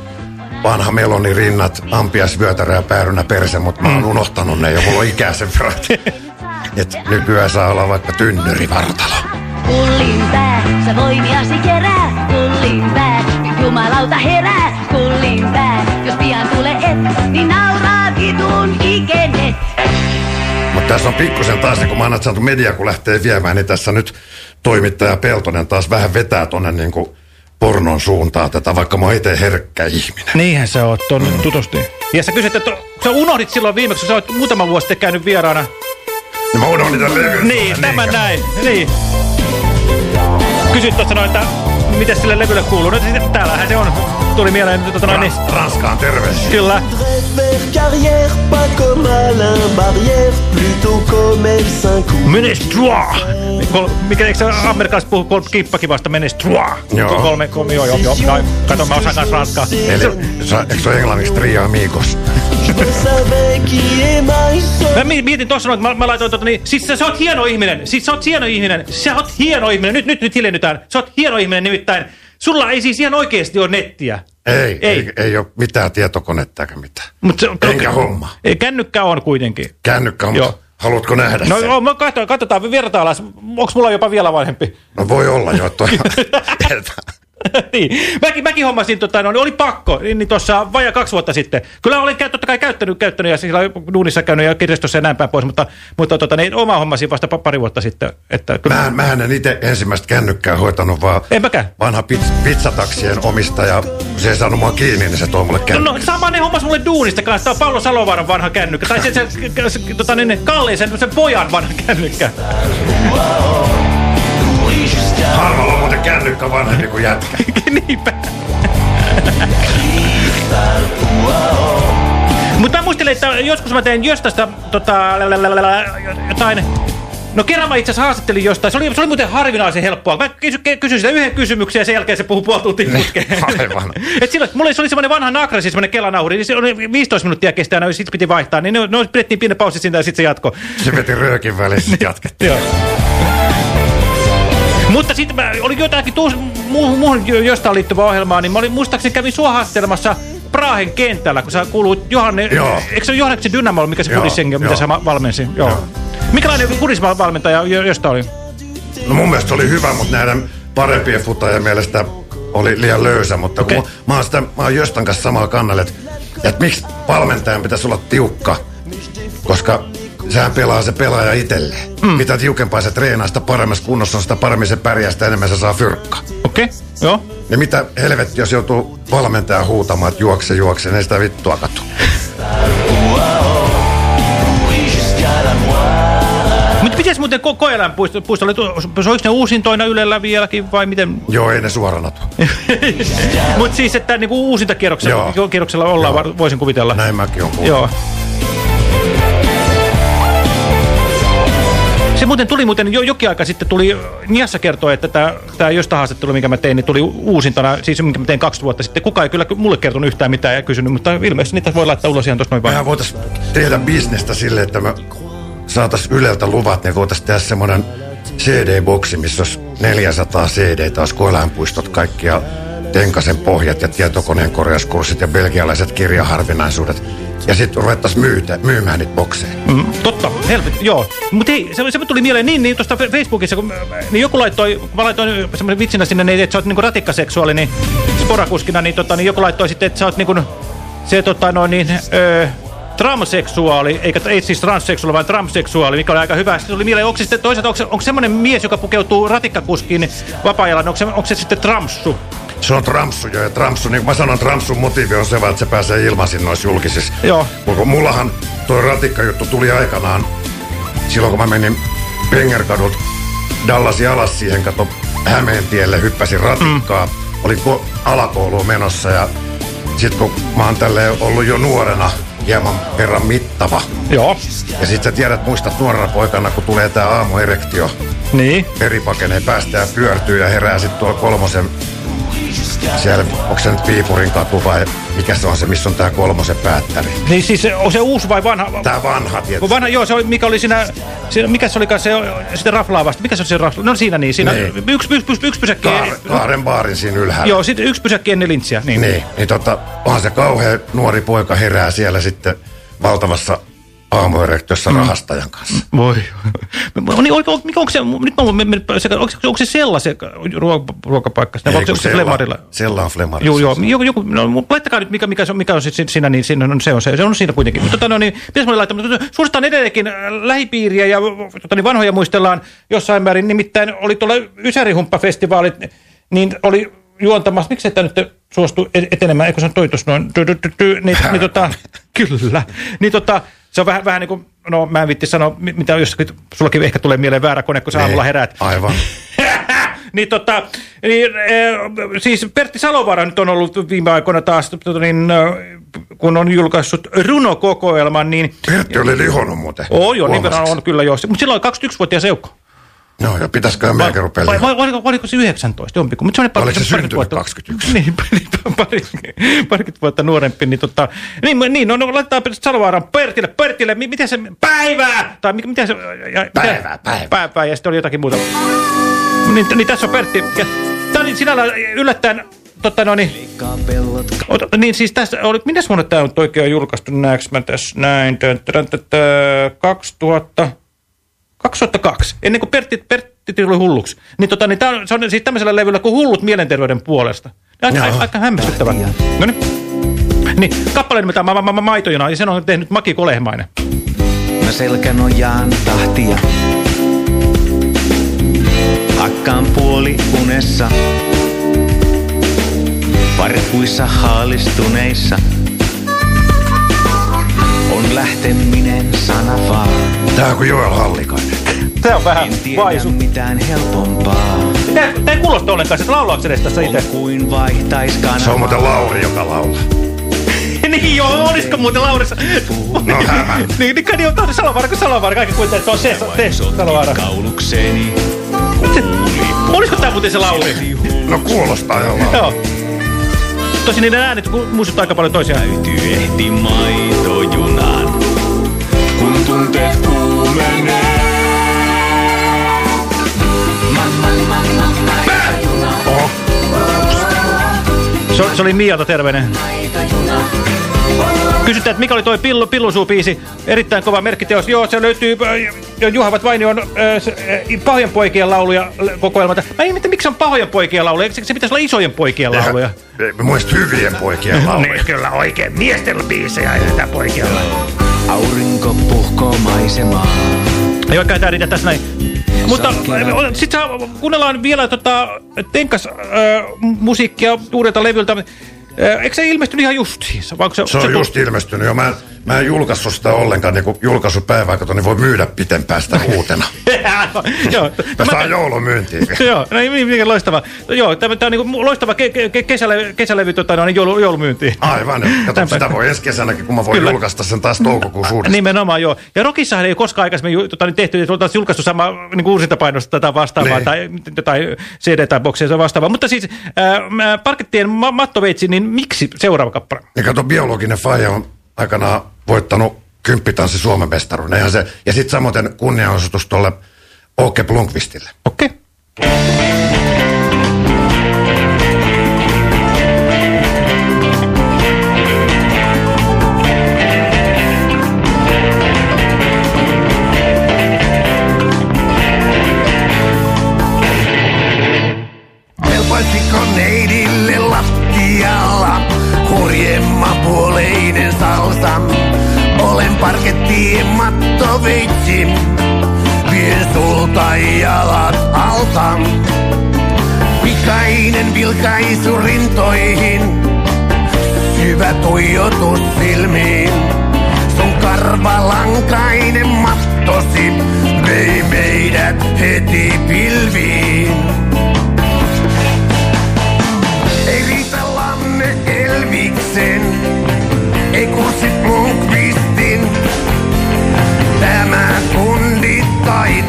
vanha meloni rinnat, ampias, vyötärö ja päärynä perse, mutta mä oon Mm. unohtanut ne jo, mulla on ikää sen verran. Et nykyään saa olla vaikka tynnyrivartalo. Kullin pää, sä voimiasi kerää. Kullin pää, nyt jumalauta herää. Kullin pää, jos pian tule et, niin nauraa vitun ikenet. Mutta tässä on pikkusen taas, niin kun mä aina saatu media, kun lähtee viemään, niin tässä nyt toimittaja Peltonen taas vähän vetää tonne niin kuin pornon suuntaan tätä, vaikka mä oon itse herkkä ihminen. Niinhän sä oot tuonne tutusti. Ja sä kysyt, että sä unohdit silloin viimeksi, kun sä oot muutama vuosi sitten käynyt vieraana. Ja mä unohdin tämän levyn. Niin, tämän näin. Niin. Kysyt tuossa noin, että miten sille levylle kuuluu. No täällähän se on. Tuli mieleen, tota noin, niin. Ranskaan terveisiä. Kyllä. Comme Alain Barrière, plutôt comme L5 Menestrua! Mikä, eikö se amerikkalaiset puhu kol, kippakivasta menestrua? Joo. Kolme, kolme, joo, joo, joo. Kato, mä osaan kanssa ranskaa. Eli, eikö se ole englanniksi Tria Amigos? Mä mi- mietin tuossa noin, että mä, mä laitoin tota niin, siis sä, sä oot hieno ihminen, siis sä oot hieno ihminen, sä oot hieno ihminen, nyt, nyt, nyt hiljennytään, sä oot hieno ihminen nimittäin, sulla ei siis ihan oikeesti ole nettiä. Ei, Ei. ei, ei, ole mitään tietokonetta eikä mitään. Mut se, Enkä homma. Ei, kännykkä on kuitenkin. Kännykkä on, Joo. haluatko nähdä No sen? mä katsotaan, katsotaan, vertaillaan, onko mulla jopa vielä vanhempi. No voi olla jo, että niin. Mäkin, mäkin hommasin, tota, no, oli pakko, niin, niin tuossa vajaa kaksi vuotta sitten. Kyllä olin kä- totta kai käyttänyt, käyttänyt ja sillä duunissa käynyt ja kirjastossa ja näin päin pois, mutta, mutta tota, niin, oma hommasin vasta pa- pari vuotta sitten. Että, kyllä, Mä, mä en itse ensimmäistä kännykkää hoitanut, vaan En mäkään. vanha pizz, pizzataksien omistaja, se ei saanut mua kiinni, niin se toi mulle No, kännykkä. no sama ne hommas mulle duunista kanssa. Tämä on Paolo Salovaaran vanha kännykkä. Tai se, se, se, se tota, niin, Kalliin sen, sen pojan vanha kännykkä. Harvalla kännykkä vanhempi kuin jätkä. Niinpä. Mutta mä muistelin, että joskus mä tein Jöstästä tota, jotain... No kerran mä itse asiassa haastattelin jostain. Se oli, se oli muuten harvinaisen helppoa. Mä kysy, kysyin sitä yhden kysymyksen ja sen jälkeen se puhui puoli tuntia putkeen. Aivan. Et silloin, mulla se oli semmoinen vanha nakra, siis semmoinen kelanauhuri, niin se oli 15 minuuttia kestää, ja sitten piti vaihtaa. Niin ne, ne pidettiin pieni pausi siitä ja sitten se jatko. Se veti röökin väliin, sitten jatkettiin. Joo. Mutta sitten mä oli jotakin tuus, muuhun, muuhun jo- jostain liittyvää ohjelmaa, niin mä olin muistaakseni kävin sua haastelemassa Prahen kentällä, kun sä kuuluit Johanne, Joo. eikö se ole Johanneksen Dynamo, mikä se Joo, Kudisengi, mitä joo. sä valmensi? Joo. Minkälainen Kudisvalmentaja jo- josta oli? No mun mielestä oli hyvä, mutta näiden parempien futajien mielestä oli liian löysä, mutta okay. kun mä oon, sitä, mä oon Jostan kanssa samaa kannalla, että, että miksi valmentajan pitäisi olla tiukka, koska sehän pelaa se pelaaja itselleen. Mm. Mitä tiukempaa se treenaa, sitä paremmassa kunnossa on, sitä paremmin se pärjää, sitä enemmän se saa fyrkka. Okei, okay. joo. Ja mitä helvetti, jos joutuu valmentaja huutamaan, että juokse, juokse, niin sitä vittua katu. Mutta miten muuten ko Koelan puisto, puisto oli, tu- soiko ne uusintoina Ylellä vieläkin vai miten? Joo, ei ne suorana. Mutta siis, että niinku uusinta kierroksella, Joo. kierroksella ollaan, var- voisin kuvitella. Näin mäkin on kuullut. Joo. Se muuten tuli muuten, jo, jokin aika sitten tuli, Niassa kertoi, että tämä, tämä josta haastattelu, minkä mä tein, niin tuli uusintana, siis minkä mä tein kaksi vuotta sitten. Kuka ei kyllä mulle kertonut yhtään mitään ja kysynyt, mutta ilmeisesti niitä voi laittaa ulos ihan tuossa noin vaan. Mehän voitais tehdä bisnestä sille, että me saatais Yleltä luvat, niin voitais tehdä semmoinen CD-boksi, missä olisi 400 CD, taas koeläinpuistot kaikki ja Tenkasen pohjat ja tietokoneen korjauskurssit ja belgialaiset kirjaharvinaisuudet. Ja sitten ruvettaisiin myymään niitä bokseja. Mm, totta, helvetti, joo. Mutta hei, se, se tuli mieleen niin, niin tuosta Facebookissa, kun niin joku laittoi, kun mä laitoin semmoisen vitsinä sinne, niin, että sä oot niinku ratikkaseksuaali, niin sporakuskina, niin, tota, niin joku laittoi sitten, että sä oot niinku se tota noin niin, öö, transseksuaali, eikä ei siis transseksuaali, vaan transseksuaali, mikä oli aika hyvä. Sitten tuli mieleen, onko se toisaalta, onko onko semmoinen mies, joka pukeutuu ratikkakuskiin vapaa-ajalla, niin onko se, onko se sitten tramssu? Se on tramssu jo, ja tramssu, niin kuin mä sanon, tramssun motiivi on se, että se pääsee ilmaisin noissa julkisissa. Joo. Kun mullahan tuo ratikkajuttu tuli aikanaan, silloin kun mä menin Pengerkadut Dallasin alas siihen, kato Hämeentielle, hyppäsin ratikkaa, mm. olin ko- alakouluun menossa ja sit kun mä oon tälleen ollut jo nuorena hieman verran mittava. Joo. Ja sit sä tiedät, muistat nuorena poikana, kun tulee tää aamuerektio. Niin. Veri pakenee päästä ja pyörtyy ja herää sit tuolla kolmosen siellä, onko se nyt Viipurin katu vai mikä se on se, missä on tää kolmosen päättäri? Niin siis se- on se uusi vai vanha? Tää vanha tietysti. Vanha, joo, se oli, mikä oli siinä, siinä mikä se olikaan se, sitten raflaavasta, mikä se on se rafla? No siinä niin, siinä Niin. yksi, yksi, yksi, yksi pysäkki. Kaaren, kaaren baarin siinä ylhäällä. Joo, sitten yksi pysäkki ennen lintsiä. Niin. Niin, niin tota, onhan se kauhean nuori poika herää siellä sitten valtavassa aamuerektiossa mm. rahastajan kanssa. Voi. niin, onko, mikä onko se, nyt mä oon mennyt, se, onko, onko se sella se ruoka, ruokapaikka? Ei, onko se, onko se Sella- Flemarilla? Sella on Flemarilla. Joo, joo. Joku, joku, no, laittakaa nyt, mikä, mikä, se on, mikä on sit siinä, niin siinä on, se on se. Se on siinä kuitenkin. Mutta tota, no, niin, pitäisi laittaa, mutta suositaan edelleenkin äh, lähipiiriä ja tota, niin vanhoja muistellaan jossain määrin. Nimittäin oli tuolla Ysärihumppafestivaalit, niin oli juontamassa, miksi et nyt suostu e- etenemään, eikö se on toitus noin, ty, ty, ty, ty, niin, niin tota, kyllä, niin tota, se on vähän, vähän niin kuin, no mä en viitti sanoa, mi- mitä jos sullakin ehkä tulee mieleen väärä kone, kun sä aamulla heräät. Aivan. niin tota, niin, e, siis Pertti Salovaara nyt on ollut viime aikoina taas, tota, niin, äh, kun on julkaissut runokokoelman, niin... Pertti oli lihonut muuten. Oo, joo, niin on kyllä joo. Mutta silloin 21-vuotias eukko. No, ja pitäisikö meidän rupea Vai, vai, oliko, oliko se 19 jompiku? Mutta pari, Oliko se syntynyt vuotta- 21? Niin, pari, pari, parikymmentä vuotta nuorempi. Niin, tota, niin, niin no, no laitetaan Salovaaran Pertille, Pertille, mi- miten se, päivää! Tai mikä, miten se, ja, Päivää, päivää. Päivää, ja sitten oli jotakin muuta. Niin, niin tässä on Pertti. Ja, tämä oli sinällään yllättäen, totta no niin, Ota, niin siis tässä oli, minäs vuonna tämä on oikein julkaistu, näekö mä tässä näin, tö, tö, tö, tö, 2000, 2002, ennen kuin Pertti, Pertti tuli hulluksi. Niin, tota, niin tää on, se on siis tämmöisellä levyllä kuin hullut mielenterveyden puolesta. Aika, aika, aika hämmästyttävä. No niin. Niin, kappale nimeltään ma- ma- ma- Maitojuna, ja sen on tehnyt Maki Kolehmainen. Mä selkänojaan tahtia. Hakkaan puoli unessa. Parkuissa haalistuneissa. On lähteminen sana vaan. Tää on kuin Joel Hallikainen. Se on vähän vaisu. mitään helpompaa. Tää, tää ei kuulosta ollenkaan, että laulaako se edes tässä itse? Kuin vaihtais kanavaa. Se on muuten Lauri, joka laulaa. niin joo, olisiko muuten Laurissa? No hämä. niin, niin kai niin on Salovaara kuin Salovaara, kaikki kuitenkin, että on se, se Salovaara. Kaulukseni. Se, olisiko tää muuten se Lauri? No kuulostaa jo Lauri. Joo. Tosin niiden äänet muistuttaa aika paljon toisiaan. Täytyy ehti maitojunaan. Kun tunteet kuumenee. Se, se oli Mialta terveinen. Kysytään, että mikä oli toi pillu, Pillusuupiisi? Erittäin kova merkkiteos. Joo, se löytyy äh, Juhavat Vainion äh, se, äh, pahojen poikien lauluja kokoelmalta. Mä en tiedä, miksi on pahojen poikien lauluja. Eikö se pitäisi olla isojen poikien lauluja? Muista hyvien poikien lauluja. Niin, kyllä oikein. Miesten biisejä ja tätä poikien lauluja. Aurinko puhkoo maisemaa. Ei oikein tämä riitä tässä näin. Mutta sitten kuunnellaan vielä tota, Tenkas äh, musiikkia uudelta levyltä. Eikö se ilmestynyt ihan justiinsa? Se, Se on just ilmestynyt jo. Mä mä en julkaissut sitä ollenkaan niin kuin julkaisupäivää, kato, niin voi myydä pitempään sitä uutena. Joo. Mä saan joulumyyntiin. Joo, no niin loistava. Joo, tämä, tämä on niin loistava ke, ke, kesälevy, kesälevy tota, no, niin joulu, joulumyyntiin. Aivan, kato, sitä voi ensi kesänäkin, kun mä voin Kyllä. julkaista sen taas toukokuussa uudestaan. Nimenomaan, joo. Ja Rockissahan ei ole koskaan aikaisemmin tota, niin tehty, että oltaisiin julkaistu sama niin uusintapainosta tai vastaavaa, tai, tai CD tai boksia tai vastaavaa. Mutta siis äh, Parkettien ma mattoveitsi, niin miksi seuraava kappale? Ja kato, biologinen faija on aikanaan voittanut kymppitanssi Suomen mestaruuden. Eihän se, ja sitten samoin kunnianosoitus tuolle Åke Blomqvistille. Okei. Kelpaisiko Olen parkettien mattoveitsi, vien sulta jalat alta. Pikainen vilkaisu rintoihin, syvä tuijotus silmiin. Sun karvalankainen mattosi vei meidät heti pilviin.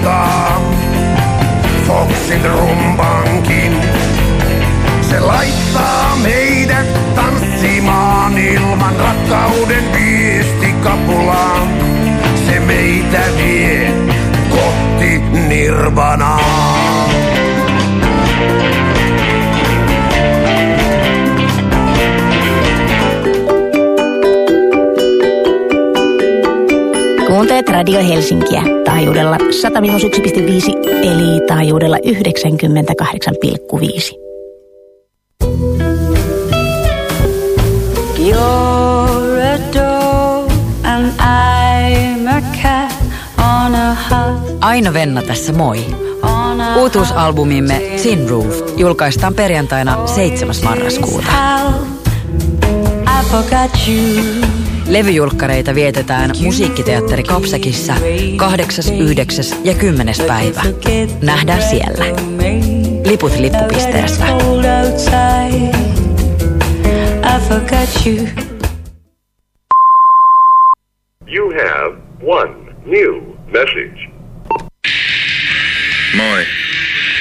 Taitaa Foxin rumbankin. Se laittaa meidät tanssimaan ilman rakkauden viestikapulaan. Se meitä vie kohti nirvanaa. Kuuntelet Radio Helsinkiä taajuudella 101,5 eli taajuudella 98,5. You're a dog and I'm a cat on a hot Aino Venna tässä moi. Uutuusalbumimme Sin Roof julkaistaan perjantaina 7. marraskuuta. I forgot you. Levyjulkkareita vietetään Musiikkiteatteri Kapsakissa 8., 9. ja 10. päivä. Nähdään siellä. Liput you. You have one new message. Moi.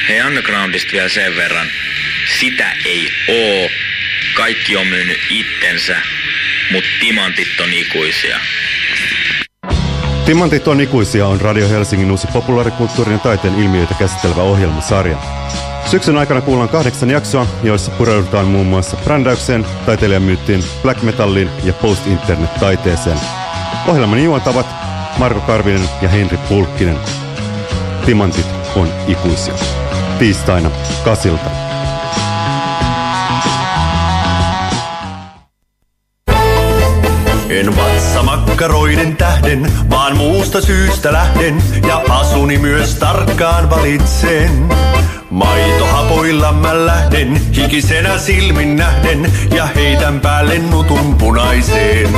Hei Undergroundista vielä sen verran. Sitä ei oo. Kaikki on myynyt itsensä, mut timantit on ikuisia. Timantit on ikuisia on Radio Helsingin uusi populaarikulttuurin ja taiteen ilmiöitä käsittelevä ohjelmasarja. Syksyn aikana kuullaan kahdeksan jaksoa, joissa pureudutaan muun muassa brändäykseen, taiteilijamyyttiin, black metalliin ja post-internet-taiteeseen. Ohjelman juontavat Marko Karvinen ja Henri Pulkkinen. Timantit on ikuisia. Tiistaina kasilta. En vatsamakkaroiden tähden, vaan muusta syystä lähden ja asuni myös tarkkaan valitsen. Maitohapoilla mä lähden, hikisenä silmin nähden ja heitän päälle nutun punaiseen.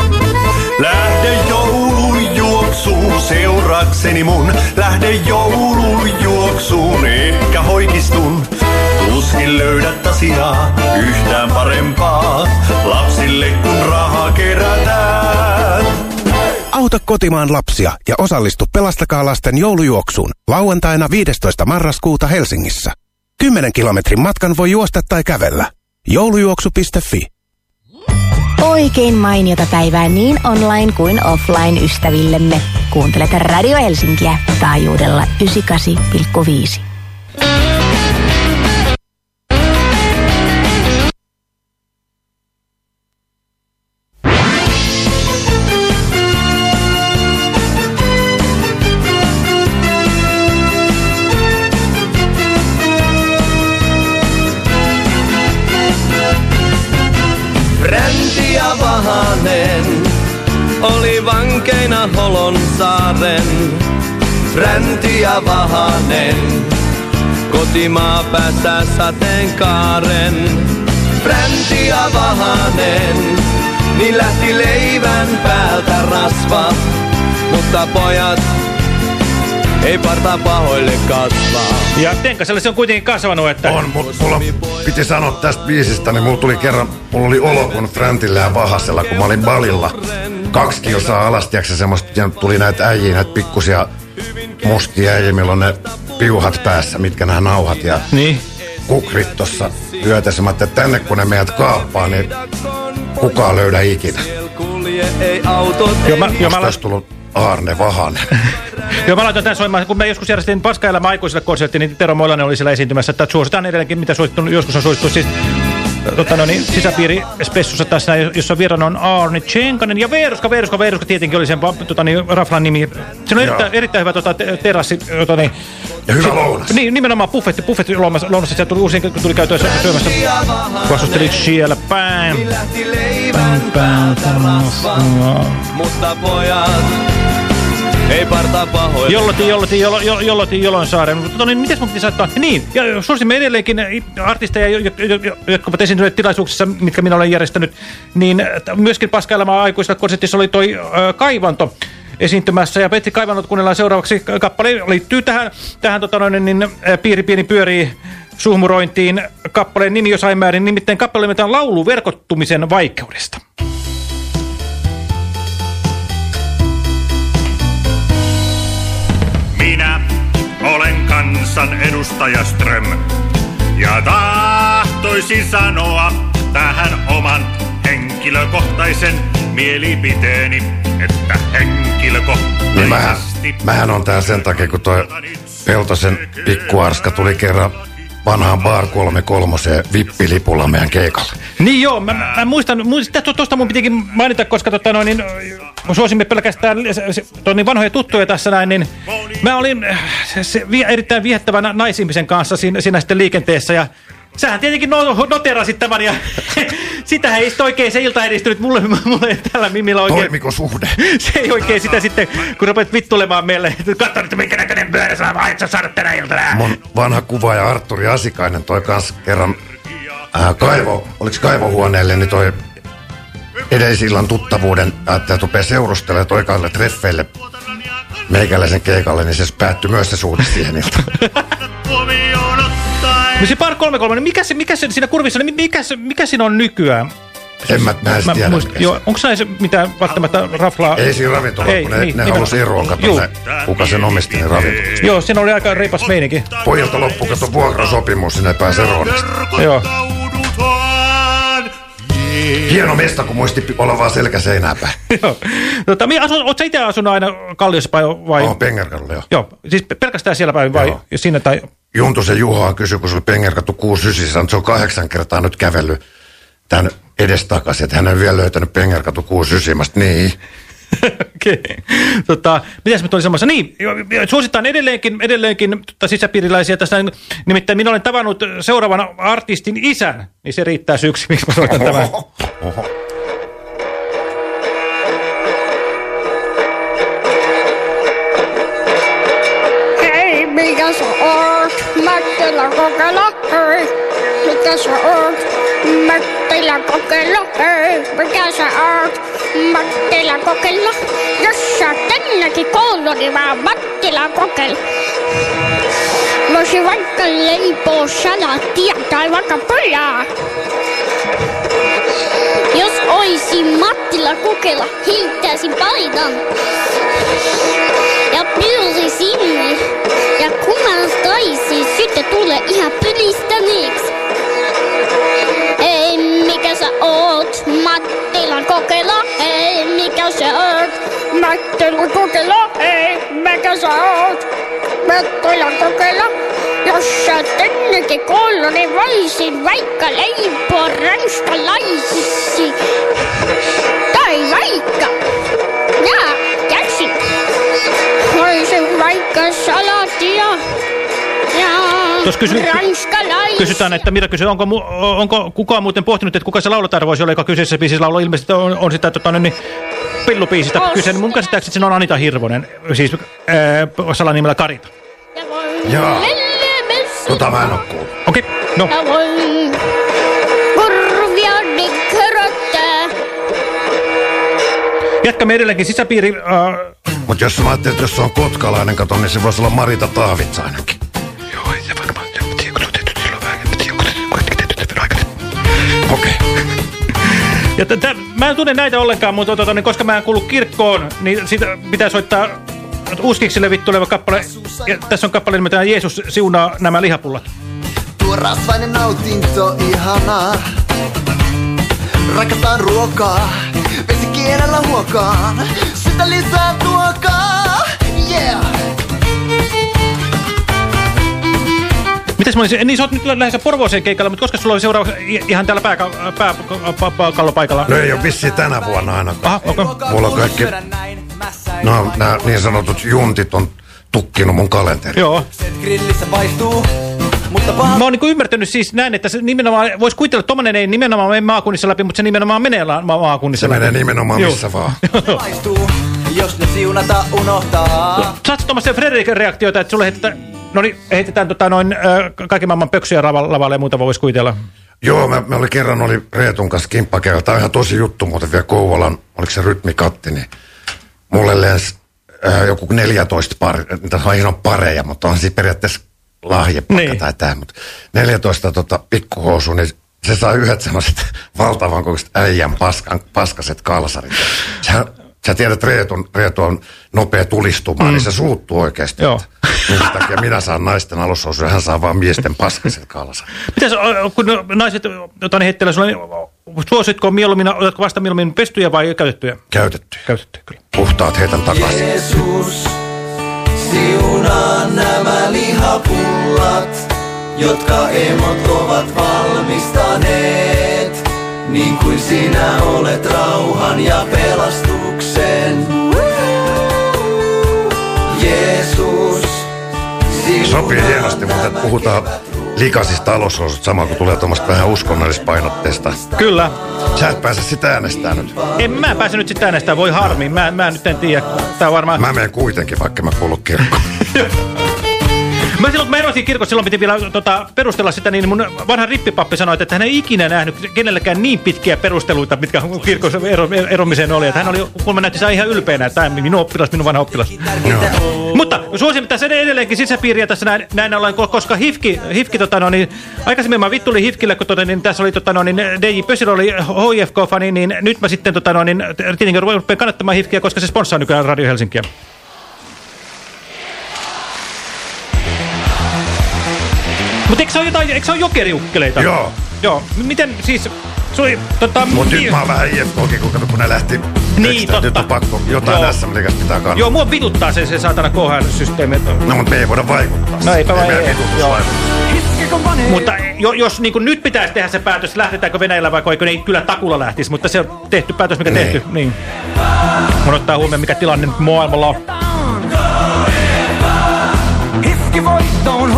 Lähden joulun juoksuun juoksuu seurakseni mun. Lähde joulujuoksuun, ehkä hoikistun. Tuskin löydät asiaa yhtään parempaa lapsille kun rahaa kerätään. Auta kotimaan lapsia ja osallistu Pelastakaa lasten joulujuoksuun lauantaina 15. marraskuuta Helsingissä. 10 kilometrin matkan voi juosta tai kävellä. Joulujuoksu.fi Oikein mainiota päivää niin online kuin offline ystävillemme. Kuuntelet Radio Helsinkiä taajuudella 98,5. Fränti ja Vahanen kotimaa päässä sateenkaaren. Fränti ja Vahanen, niin lähti leivän päältä rasva. Mutta pojat ei parta pahoille kasvaa. Ja Tenkaselle se on kuitenkin kasvanut, että... On, mutta mulla piti sanoa tästä biisistä, niin mulla tuli kerran, mulla oli olo kuin Frantilla ja Vahasella, kun mä olin balilla. Kaksi kilsaa alasti, ja semmoista, ja tuli näitä äijiä, näitä pikkusia mustia millä on ne piuhat päässä, mitkä nämä nauhat ja niin. kukrit tossa yötässä. Mä että tänne kun ne meidät kaappaa, niin kukaan löydä ikinä. Joo, mä, joo, mä, tullut Aarne Vahanen. Joo, mä laitoin tämän soimaan. Kun mä joskus järjestin Paskaelämä aikuisille konsertti, niin Tero Moilanen oli siellä esiintymässä. Että suositaan edelleenkin, mitä suosittu, joskus on suosittu. Siis Totta, no niin, sisäpiiri Spessussa tässä, jossa vieraana on Arne Tsenkanen ja Veeruska, Veeruska, Veeruska tietenkin oli sen tota, niin, Raflan nimi. Se on erittäin, erittäin hyvä tota, te- terassi. Tota, niin, Ja hyvä se- lounas. Niin, nimenomaan buffetti, buffetti lounassa, lounassa sieltä tuli usein, kun tuli käytyä syömässä. Vastustelit siellä päin. Päin, päin, Mutta pojat ei parta pahoille. Jollotin, jollotin, jollo- jollo- jollotin Jolonsaaren. Mutta niin, mitäs mun piti sanoa? Niin, ja suosimme edelleenkin artisteja, jo- jo- jo- jotka ovat esiintyneet tilaisuuksissa, mitkä minä olen järjestänyt. Niin myöskin Paskaelämä aikuisella konsertissa oli toi Kaivanto esiintymässä. Ja Petri Kaivannot kuunnellaan seuraavaksi. Kappale liittyy tähän, tähän tota noin, niin, piiri pieni pyörii suhmurointiin. Kappaleen nimi jossain määrin, nimittäin kappale nimetään laulu verkottumisen vaikeudesta. Kansan edustaja Ström. Ja tahtoisin sanoa tähän oman henkilökohtaisen mielipiteeni, että henkilökohtaisesti... Niin mähän, mähän on täällä sen takia, kun toi Peltosen pikkuarska tuli kerran vanhaan Bar 33 vippilipulla meidän keikalle. Niin joo, mä, mä muistan, muistan tuosta mun pitikin mainita, koska tota noin, niin, kun suosimme pelkästään to, niin vanhoja tuttuja tässä näin, niin mä olin äh, se, se, erittäin viehättävän naisihmisen kanssa siinä, siinä sitten liikenteessä ja Sähän tietenkin no, noterasit tämän ja sitähän ei sitten oikein se ilta edistynyt mulle, mulle tällä mimillä oikein. Toimiko suhde? Se ei oikein sitä sitten, kun rupeat vittulemaan meille. Katso nyt, minkä näköinen pyörä sä vaihdat, sä saada tänä iltana. Mun vanha kuvaaja Arturi Asikainen toi kans kerran ää, kaivo, oliks kaivohuoneelle, niin toi edellisillan tuttavuuden että rupeaa seurustelemaan toi kalle treffeille meikäläisen keikalle, niin se päättyi myös se suhde siihen iltaan. No se par 33, niin mikä, se, mikä se siinä kurvissa, niin mikä, se, mikä siinä on nykyään? En mä, mä en mä tiedä, muist, joo, onko näissä mitään välttämättä raflaa? Ei siinä ravintola, kun ne, ne nimen- halusi eroon, kato ne, kuka sen omisti, ne ravintolat. Joo, siinä oli aika reipas meininki. Pojilta loppu, kato vuokrasopimus, sinne ei pääse eroon. Joo. Hieno mesta, kun muisti olla vaan selkä seinää päin. Joo. Tota, mi- asu, oot sä itse asunut aina Kalliossa vai? Oon Pengerkadulla, joo. Joo, siis pe- pelkästään siellä päin vai Joo. siinä tai... Juntusen Juhaa kysyi, kun se oli Pengerkatu 69, sanoi, että se on kahdeksan kertaa nyt kävellyt tämän edestakaisin, että hän ei vielä löytänyt Pengerkatu 69. Mä sanoin, niin. Okei. Tota, mitäs me tuli samassa? Niin, suositaan edelleenkin, edelleenkin tota, sisäpiiriläisiä tässä. Nimittäin minä olen tavannut seuraavan artistin isän, niin se riittää syyksi, miksi mä soitan tämän. Oho. Hei, kokela, hei. Mikä sä oot? Mattila kokeilla, hei, mikä sä oot? Mattila kokeilla, jos sä tännekin koulu, niin vaan Mattila kokeilla. Voisi vaikka leipoo salaattia tai vaikka pojaa. Jos oisin Mattila kokeilla, heittäisin paidan. Ja pilsi sinne. Ja kumastaisin, sitten tulee ihan pylistäneeksi. Hei, mikä sä oot? Mattilan kokeilla, hei, mikä sä oot? Mattilan kokeilla, hei, mikä sä oot? Mattilan kokeilla, jos sä tännekin koulu, niin voisin vaikka leipoa ranskalaisiksi. Voisin vaikka salatia. Ja kysy- ranskalais. Kysytään, että mitä kysyy, onko, mu- onko kukaan muuten pohtinut, että kuka se laulatar voisi olla, joka kyseisessä biisissä laulaa ilmeisesti on, on sitä tota, niin, pillupiisistä kyse. Mun käsittääkseni siinä on Anita Hirvonen, siis äh, salanimellä Karita. Jaa. Tota mä en oo kuullut. Okei, no. Jatkamme edelleenkin sisäpiiri... Äh, Mut jos mä ajattelin, että jos se on kotkalainen, kato, niin se voisi olla Marita Taavitsa ainakin. Okei. Ja t- t- mä en tunne näitä ollenkaan, mutta tota, niin koska mä en kuulu kirkkoon, niin siitä pitää soittaa Uskiksille vittuleva kappale. Ja tässä on kappale nimeltään Jeesus siunaa nämä lihapullat. Tuo rasvainen nautinto ihanaa. Rakastan ruokaa, vesi kielellä huokaan. Sitä lisää tuokaa, yeah! Mitäs mä olisin? Niin sä oot nyt lähes Porvooseen keikalla, mutta koska sulla oli seuraava ihan täällä pääkallopaikalla? No ei ole vissiin tänä vuonna ainakaan. Aha, okei. Mulla on kaikki, no nämä niin sanotut juntit on tukkinut mun kalenteri. Joo. Grillissä paistuu, mutta Mä oon niin ymmärtänyt siis näin, että se nimenomaan, vois kuvitella, että tommonen ei nimenomaan mene maakunnissa läpi, mutta se nimenomaan menee la- ma maakunnissa Se läpi. menee nimenomaan Joo. missä vaan. paistuu, jos ne siunata unohtaa. Saatko tuommoista Fredrikin reaktioita, että sulle heitetään, no niin, heitetään tota noin äh, kaiken maailman pöksyjä lava- lavalle ja muuta voisi kuvitella? Joo, mä, mä oli kerran oli Reetun kanssa kimppakeilla. Tämä on ihan tosi juttu muuten vielä Kouvolan, oliko se rytmikatti, niin mulle lensi äh, joku 14 pari, tässä on ihan pareja, mutta on siis periaatteessa lahjepakka Niin. niin. tai tämä, mutta 14 tota, pikkuhousu, niin se saa yhdet semmoiset valtavan kokoiset äijän paskan, paskaset kalsarit. Sä, sä tiedät, että Reetu, Reetu on nopea tulistumaan, mm. niin se suuttuu oikeasti. Joo. Minkä takia minä saan naisten alushousuja ja hän saa vaan miesten paskaset kalsarit. Mitäs, kun naiset jotain heittelee sulle, niin suositko mieluummin, otatko vasta mieluummin pestyjä vai käytettyjä? Käytettyjä. Käytettyjä, kyllä. Puhtaat heitän takaisin. Jeesus, siunaa nämä lihapullat, jotka emot ovat valmistaneet. Niin kuin sinä olet rauhan ja pelastuksen. Jeesus, Sopii hienosti, mutta puhutaan likaisista alushousuista samaan, kun tulee tuommoista vähän uskonnollispainotteista. Kyllä. Sä et pääse sitä äänestää nyt. En mä pääse nyt sitten äänestämään, voi harmi. Mä, mä nyt en tiedä. Tää on varmaan... Mä menen kuitenkin, vaikka mä kuulu kirkkoon. Mä silloin, kun mä erosin kirkossa, silloin piti vielä tota, perustella sitä, niin mun vanha rippipappi sanoi, että hän ei ikinä nähnyt kenellekään niin pitkiä perusteluita, mitkä kirkossa ero, eromiseen oli. Että hän oli, kun mä näytti saa ihan ylpeänä, että tämä minun oppilas, minun vanha oppilas. Mutta suosin tässä edelleenkin sisäpiiriä tässä näin, näin ollaan, ko- koska Hifki, Hifki tota, no, niin, aikaisemmin mä vittulin Hifkille, kun tota, niin, tässä oli tota, no, niin, DJ Pösillä oli HIFK-fani, niin nyt mä sitten tota, no, niin, tietenkin rupean kannattamaan Hifkiä, koska se sponssaa nykyään Radio Helsinkiä. Mutta eikö se ole jotain, eikö se ole jokeriukkeleita? Joo. Joo. M- Miten siis, oli, tota... Mut nyt mä oon vähän IFKkin, kun, kun ne lähti. Niin, tekstään, Nyt totta. on pakko jotain Joo. SM-liigas pitää kannattaa. Joo, mua vituttaa se, se saatana KHL-systeemi. No, mutta me ei voida vaikuttaa. No eipä vai meidän ei, vaikuttaa. Mutta jo, jos niin nyt pitäisi tehdä se päätös, lähdetäänkö Venäjällä vai eikö ei kyllä takulla lähtisi, mutta se on tehty päätös, mikä Niin. tehty. Niin. Mun ottaa huomioon, mikä tilanne nyt maailmalla on. Voittoon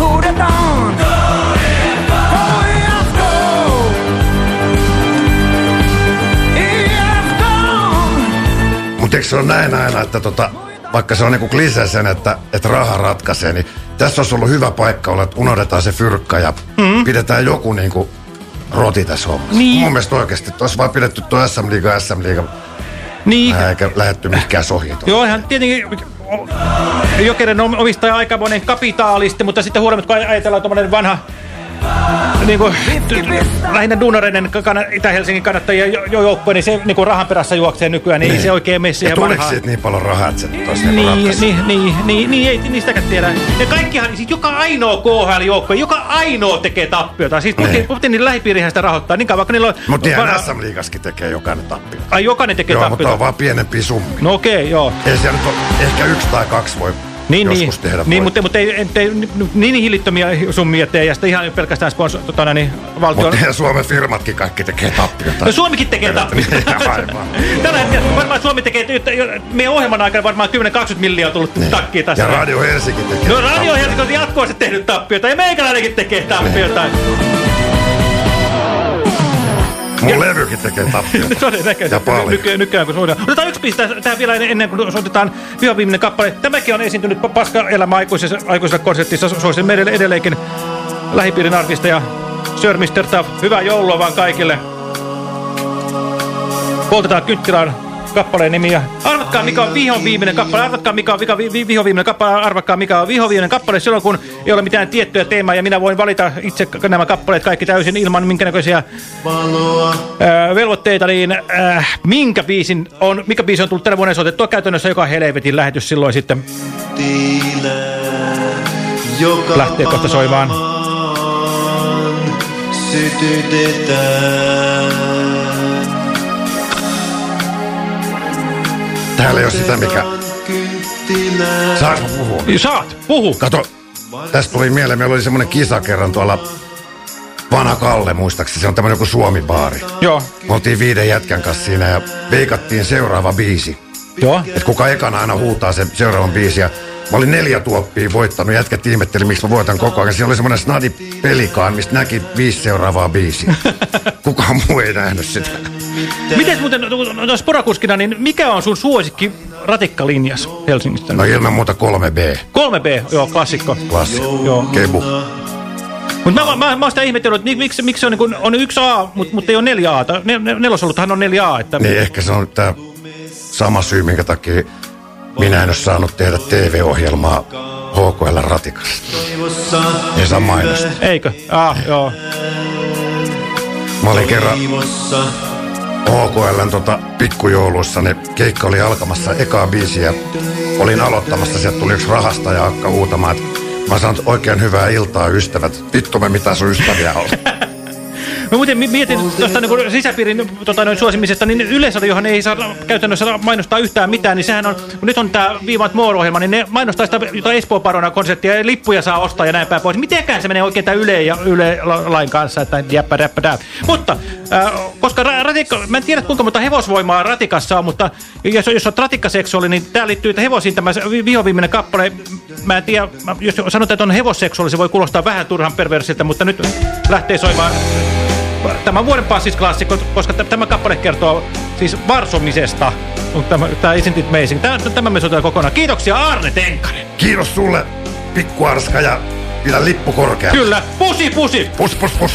Mutta eikö se ole näin aina, että tota, vaikka se on niinku klisee sen, että, että raha ratkaisee, niin tässä olisi ollut hyvä paikka olla, että unohdetaan se fyrkka ja mm. pidetään joku niinku roti tässä hommassa. Niin. Mun mielestä oikeasti, että olisi vaan pidetty tuo SM Liiga, SM Liiga. Niin. Eikä lähetty mihinkään sohiin. Joo, ihan tietenkin Jokeren omistaja aikamoinen kapitaalisti, mutta sitten huolimatta, kun ajatellaan tuommoinen vanha niin kuin, lähinnä duunareiden Itä-Helsingin kannattajia jo, jo joukkoja, niin se niin kuin rahan perässä juoksee nykyään, niin, niin. ei se oikein mene siihen vanhaan. siitä niin paljon rahaa, että se tosi Niin, ratkaisi? niin, niin, niin, niin, ei niistäkään tiedä. Ja kaikkihan, siis joka ainoa KHL-joukko, joka ainoa tekee tappiota. Siis Niin. puhuttiin niin lähipiirihän sitä rahoittaa, niin kauan kun niillä on... Mutta ihan SM Liigaskin tekee jokainen tappio. Ai jokainen tekee Joo, mutta tappiota. on vaan pienempiä summia. No okei, okay, joo. Ei siellä nyt ole, ehkä yksi tai kaksi voi Niin, joskus niin, tehdä. niin mutta, mutta ei, ei, ei, niin hillittömiä summia tee, ja sitten ihan pelkästään sponsor, tota, niin, valtion... Mutta Suomen firmatkin kaikki tekee tappiota. No Suomikin tekee tappiota. Niin. Tällä hetkellä varmaan Suomi tekee, yhtä- meidän ohjelman aikana varmaan 10-20 miljoonaa on tullut takkiin tässä. Niin. Ja Radio Helsinki tekee No Radio. Helsinki on jatkuvasti tehnyt tappiota, ja meikäläinenkin tekee tappiota. Mun levykin tekee. Todennäköisesti. Ja paljon. Nyky, nykyään kun soidaan. Otetaan yksi piste tähän vielä ennen, kuin soitetaan vihoviimeinen kappale. Tämäkin on esiintynyt pa- Paska elämä aikuisessa, aikuisessa konsertissa. Suosittelen meille edelleenkin lähipiirin artisteja. Sir Mr. Tough. Hyvää joulua vaan kaikille. Poltetaan kynttilään kappaleen nimiä. Arvatkaa mikä on vihon viimeinen kappale. Arvatkaa mikä on vika, vi, vi, viho viimeinen kappale. Arvatkaa mikä on viho viimeinen kappale silloin kun ei ole mitään tiettyä teemaa ja minä voin valita itse nämä kappaleet kaikki täysin ilman minkäännäköisiä velvoitteita, niin äh, minkä biisin on, mikä biisi on tullut tänä vuonna soitettua käytännössä joka helvetin lähetys silloin sitten lähtee kohta soimaan. Täällä ei ole sitä, mikä... Saanko puhua? Saat, puhu. Kato, tästä tuli mieleen, meillä oli semmoinen kisa kerran tuolla Vanha Kalle, muistaakseni. Se on tämmöinen joku Suomi-baari. Joo. Me oltiin viiden jätkän kanssa siinä ja veikattiin seuraava biisi. Joo. Et kuka ekana aina huutaa sen seuraavan biisin. Mä olin neljä tuoppia voittanut. Jätkät ihmetteli, miksi mä voitan koko ajan. Siellä oli semmoinen snadi pelikaan, mistä näki viisi seuraavaa biisiä. Kukaan muu ei nähnyt sitä. Miten muuten no, sporakuskina, niin mikä on sun suosikki ratikkalinjas Helsingistä? No ilman muuta 3B. 3B, joo, klassikko. Klassi. Joo. Kebu. Mutta mä, mä, mä oon sitä ihmetellyt, että miksi, miksi se on, niin kun, on yksi A, mutta mut ei ole neljä A. Ne, ne, nelosoluthan on neljä A. Että... Niin ehkä se on tämä sama syy, minkä takia minä en ole saanut tehdä TV-ohjelmaa HKL Ratikasta. Ei saa mainosta. Eikö? Ah, joo. Mä olin kerran HKLn tota, pikkujouluissa, niin keikka oli alkamassa ekaa biisiä. Olin aloittamassa, sieltä tuli yksi rahastaja akka huutamaan, että mä sanon oikein hyvää iltaa ystävät. Vittu me mitä sun ystäviä on. Mä muuten mi- mietin tuosta niin sisäpiirin tota, noin suosimisesta, niin Yleisradiohan ei saa käytännössä mainostaa yhtään mitään, niin sehän on, kun nyt on tämä Viimat Moor-ohjelma, niin ne mainostaa sitä jotain Espoo Parona konserttia ja lippuja saa ostaa ja näin päin pois. Mitenkään se menee oikein tämä Yle ja Yle la- lain kanssa, että jäppä, räppä, dää. Mutta, äh, koska ra ratikka, mä en tiedä kuinka monta hevosvoimaa ratikassa on, mutta jos, jos on ratikkaseksuaali, niin tää liittyy hevosiin tämä vihoviimeinen kappale. Mä en tiedä, jos sanotaan, että on hevosseksuaali, se voi kuulostaa vähän turhan perversiltä, mutta nyt lähtee soimaan tämän vuoden passisklassikko, koska tämä kappale kertoo siis varsomisesta. Tämä, tämä Isn't It Amazing. Tämä, tämä me soitetaan kokonaan. Kiitoksia Arne Tenkkanen. Kiitos sulle, pikkuarska, ja pidä lippu korkealla. Kyllä, pusi pusi. Pus, pus, pus.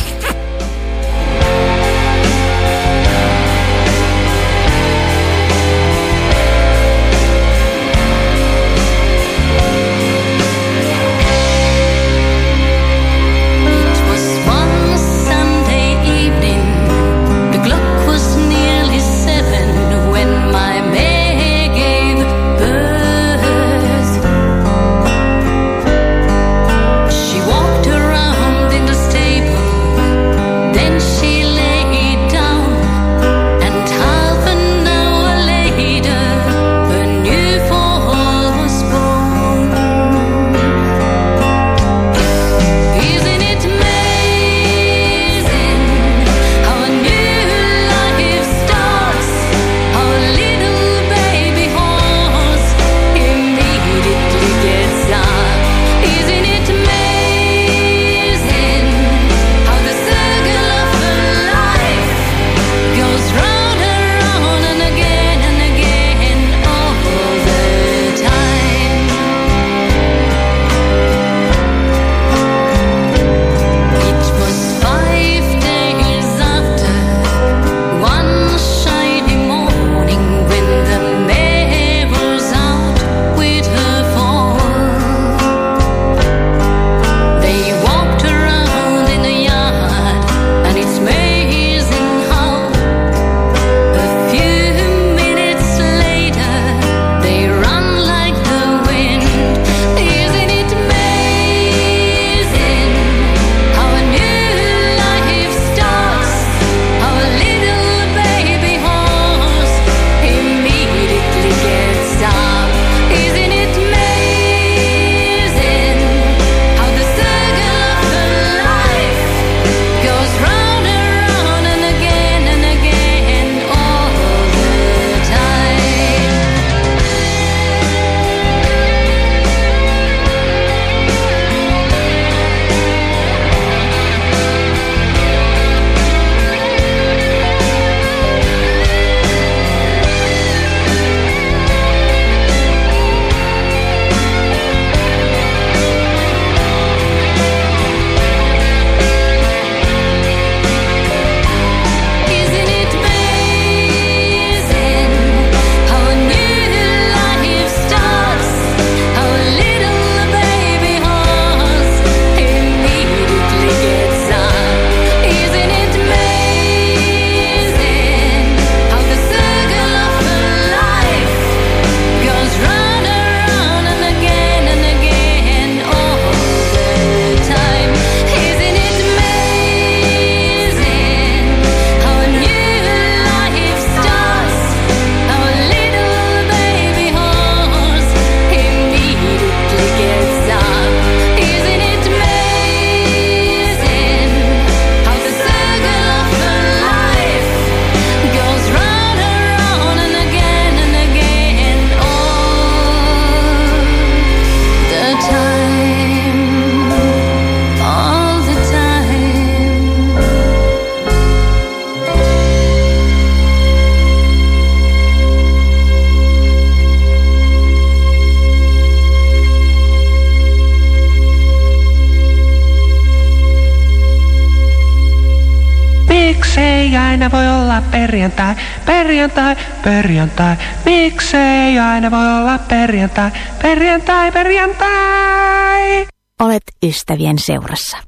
Perjantai? Miksei aina voi olla perjantai, perjantai, perjantai? Olet ystävien seurassa.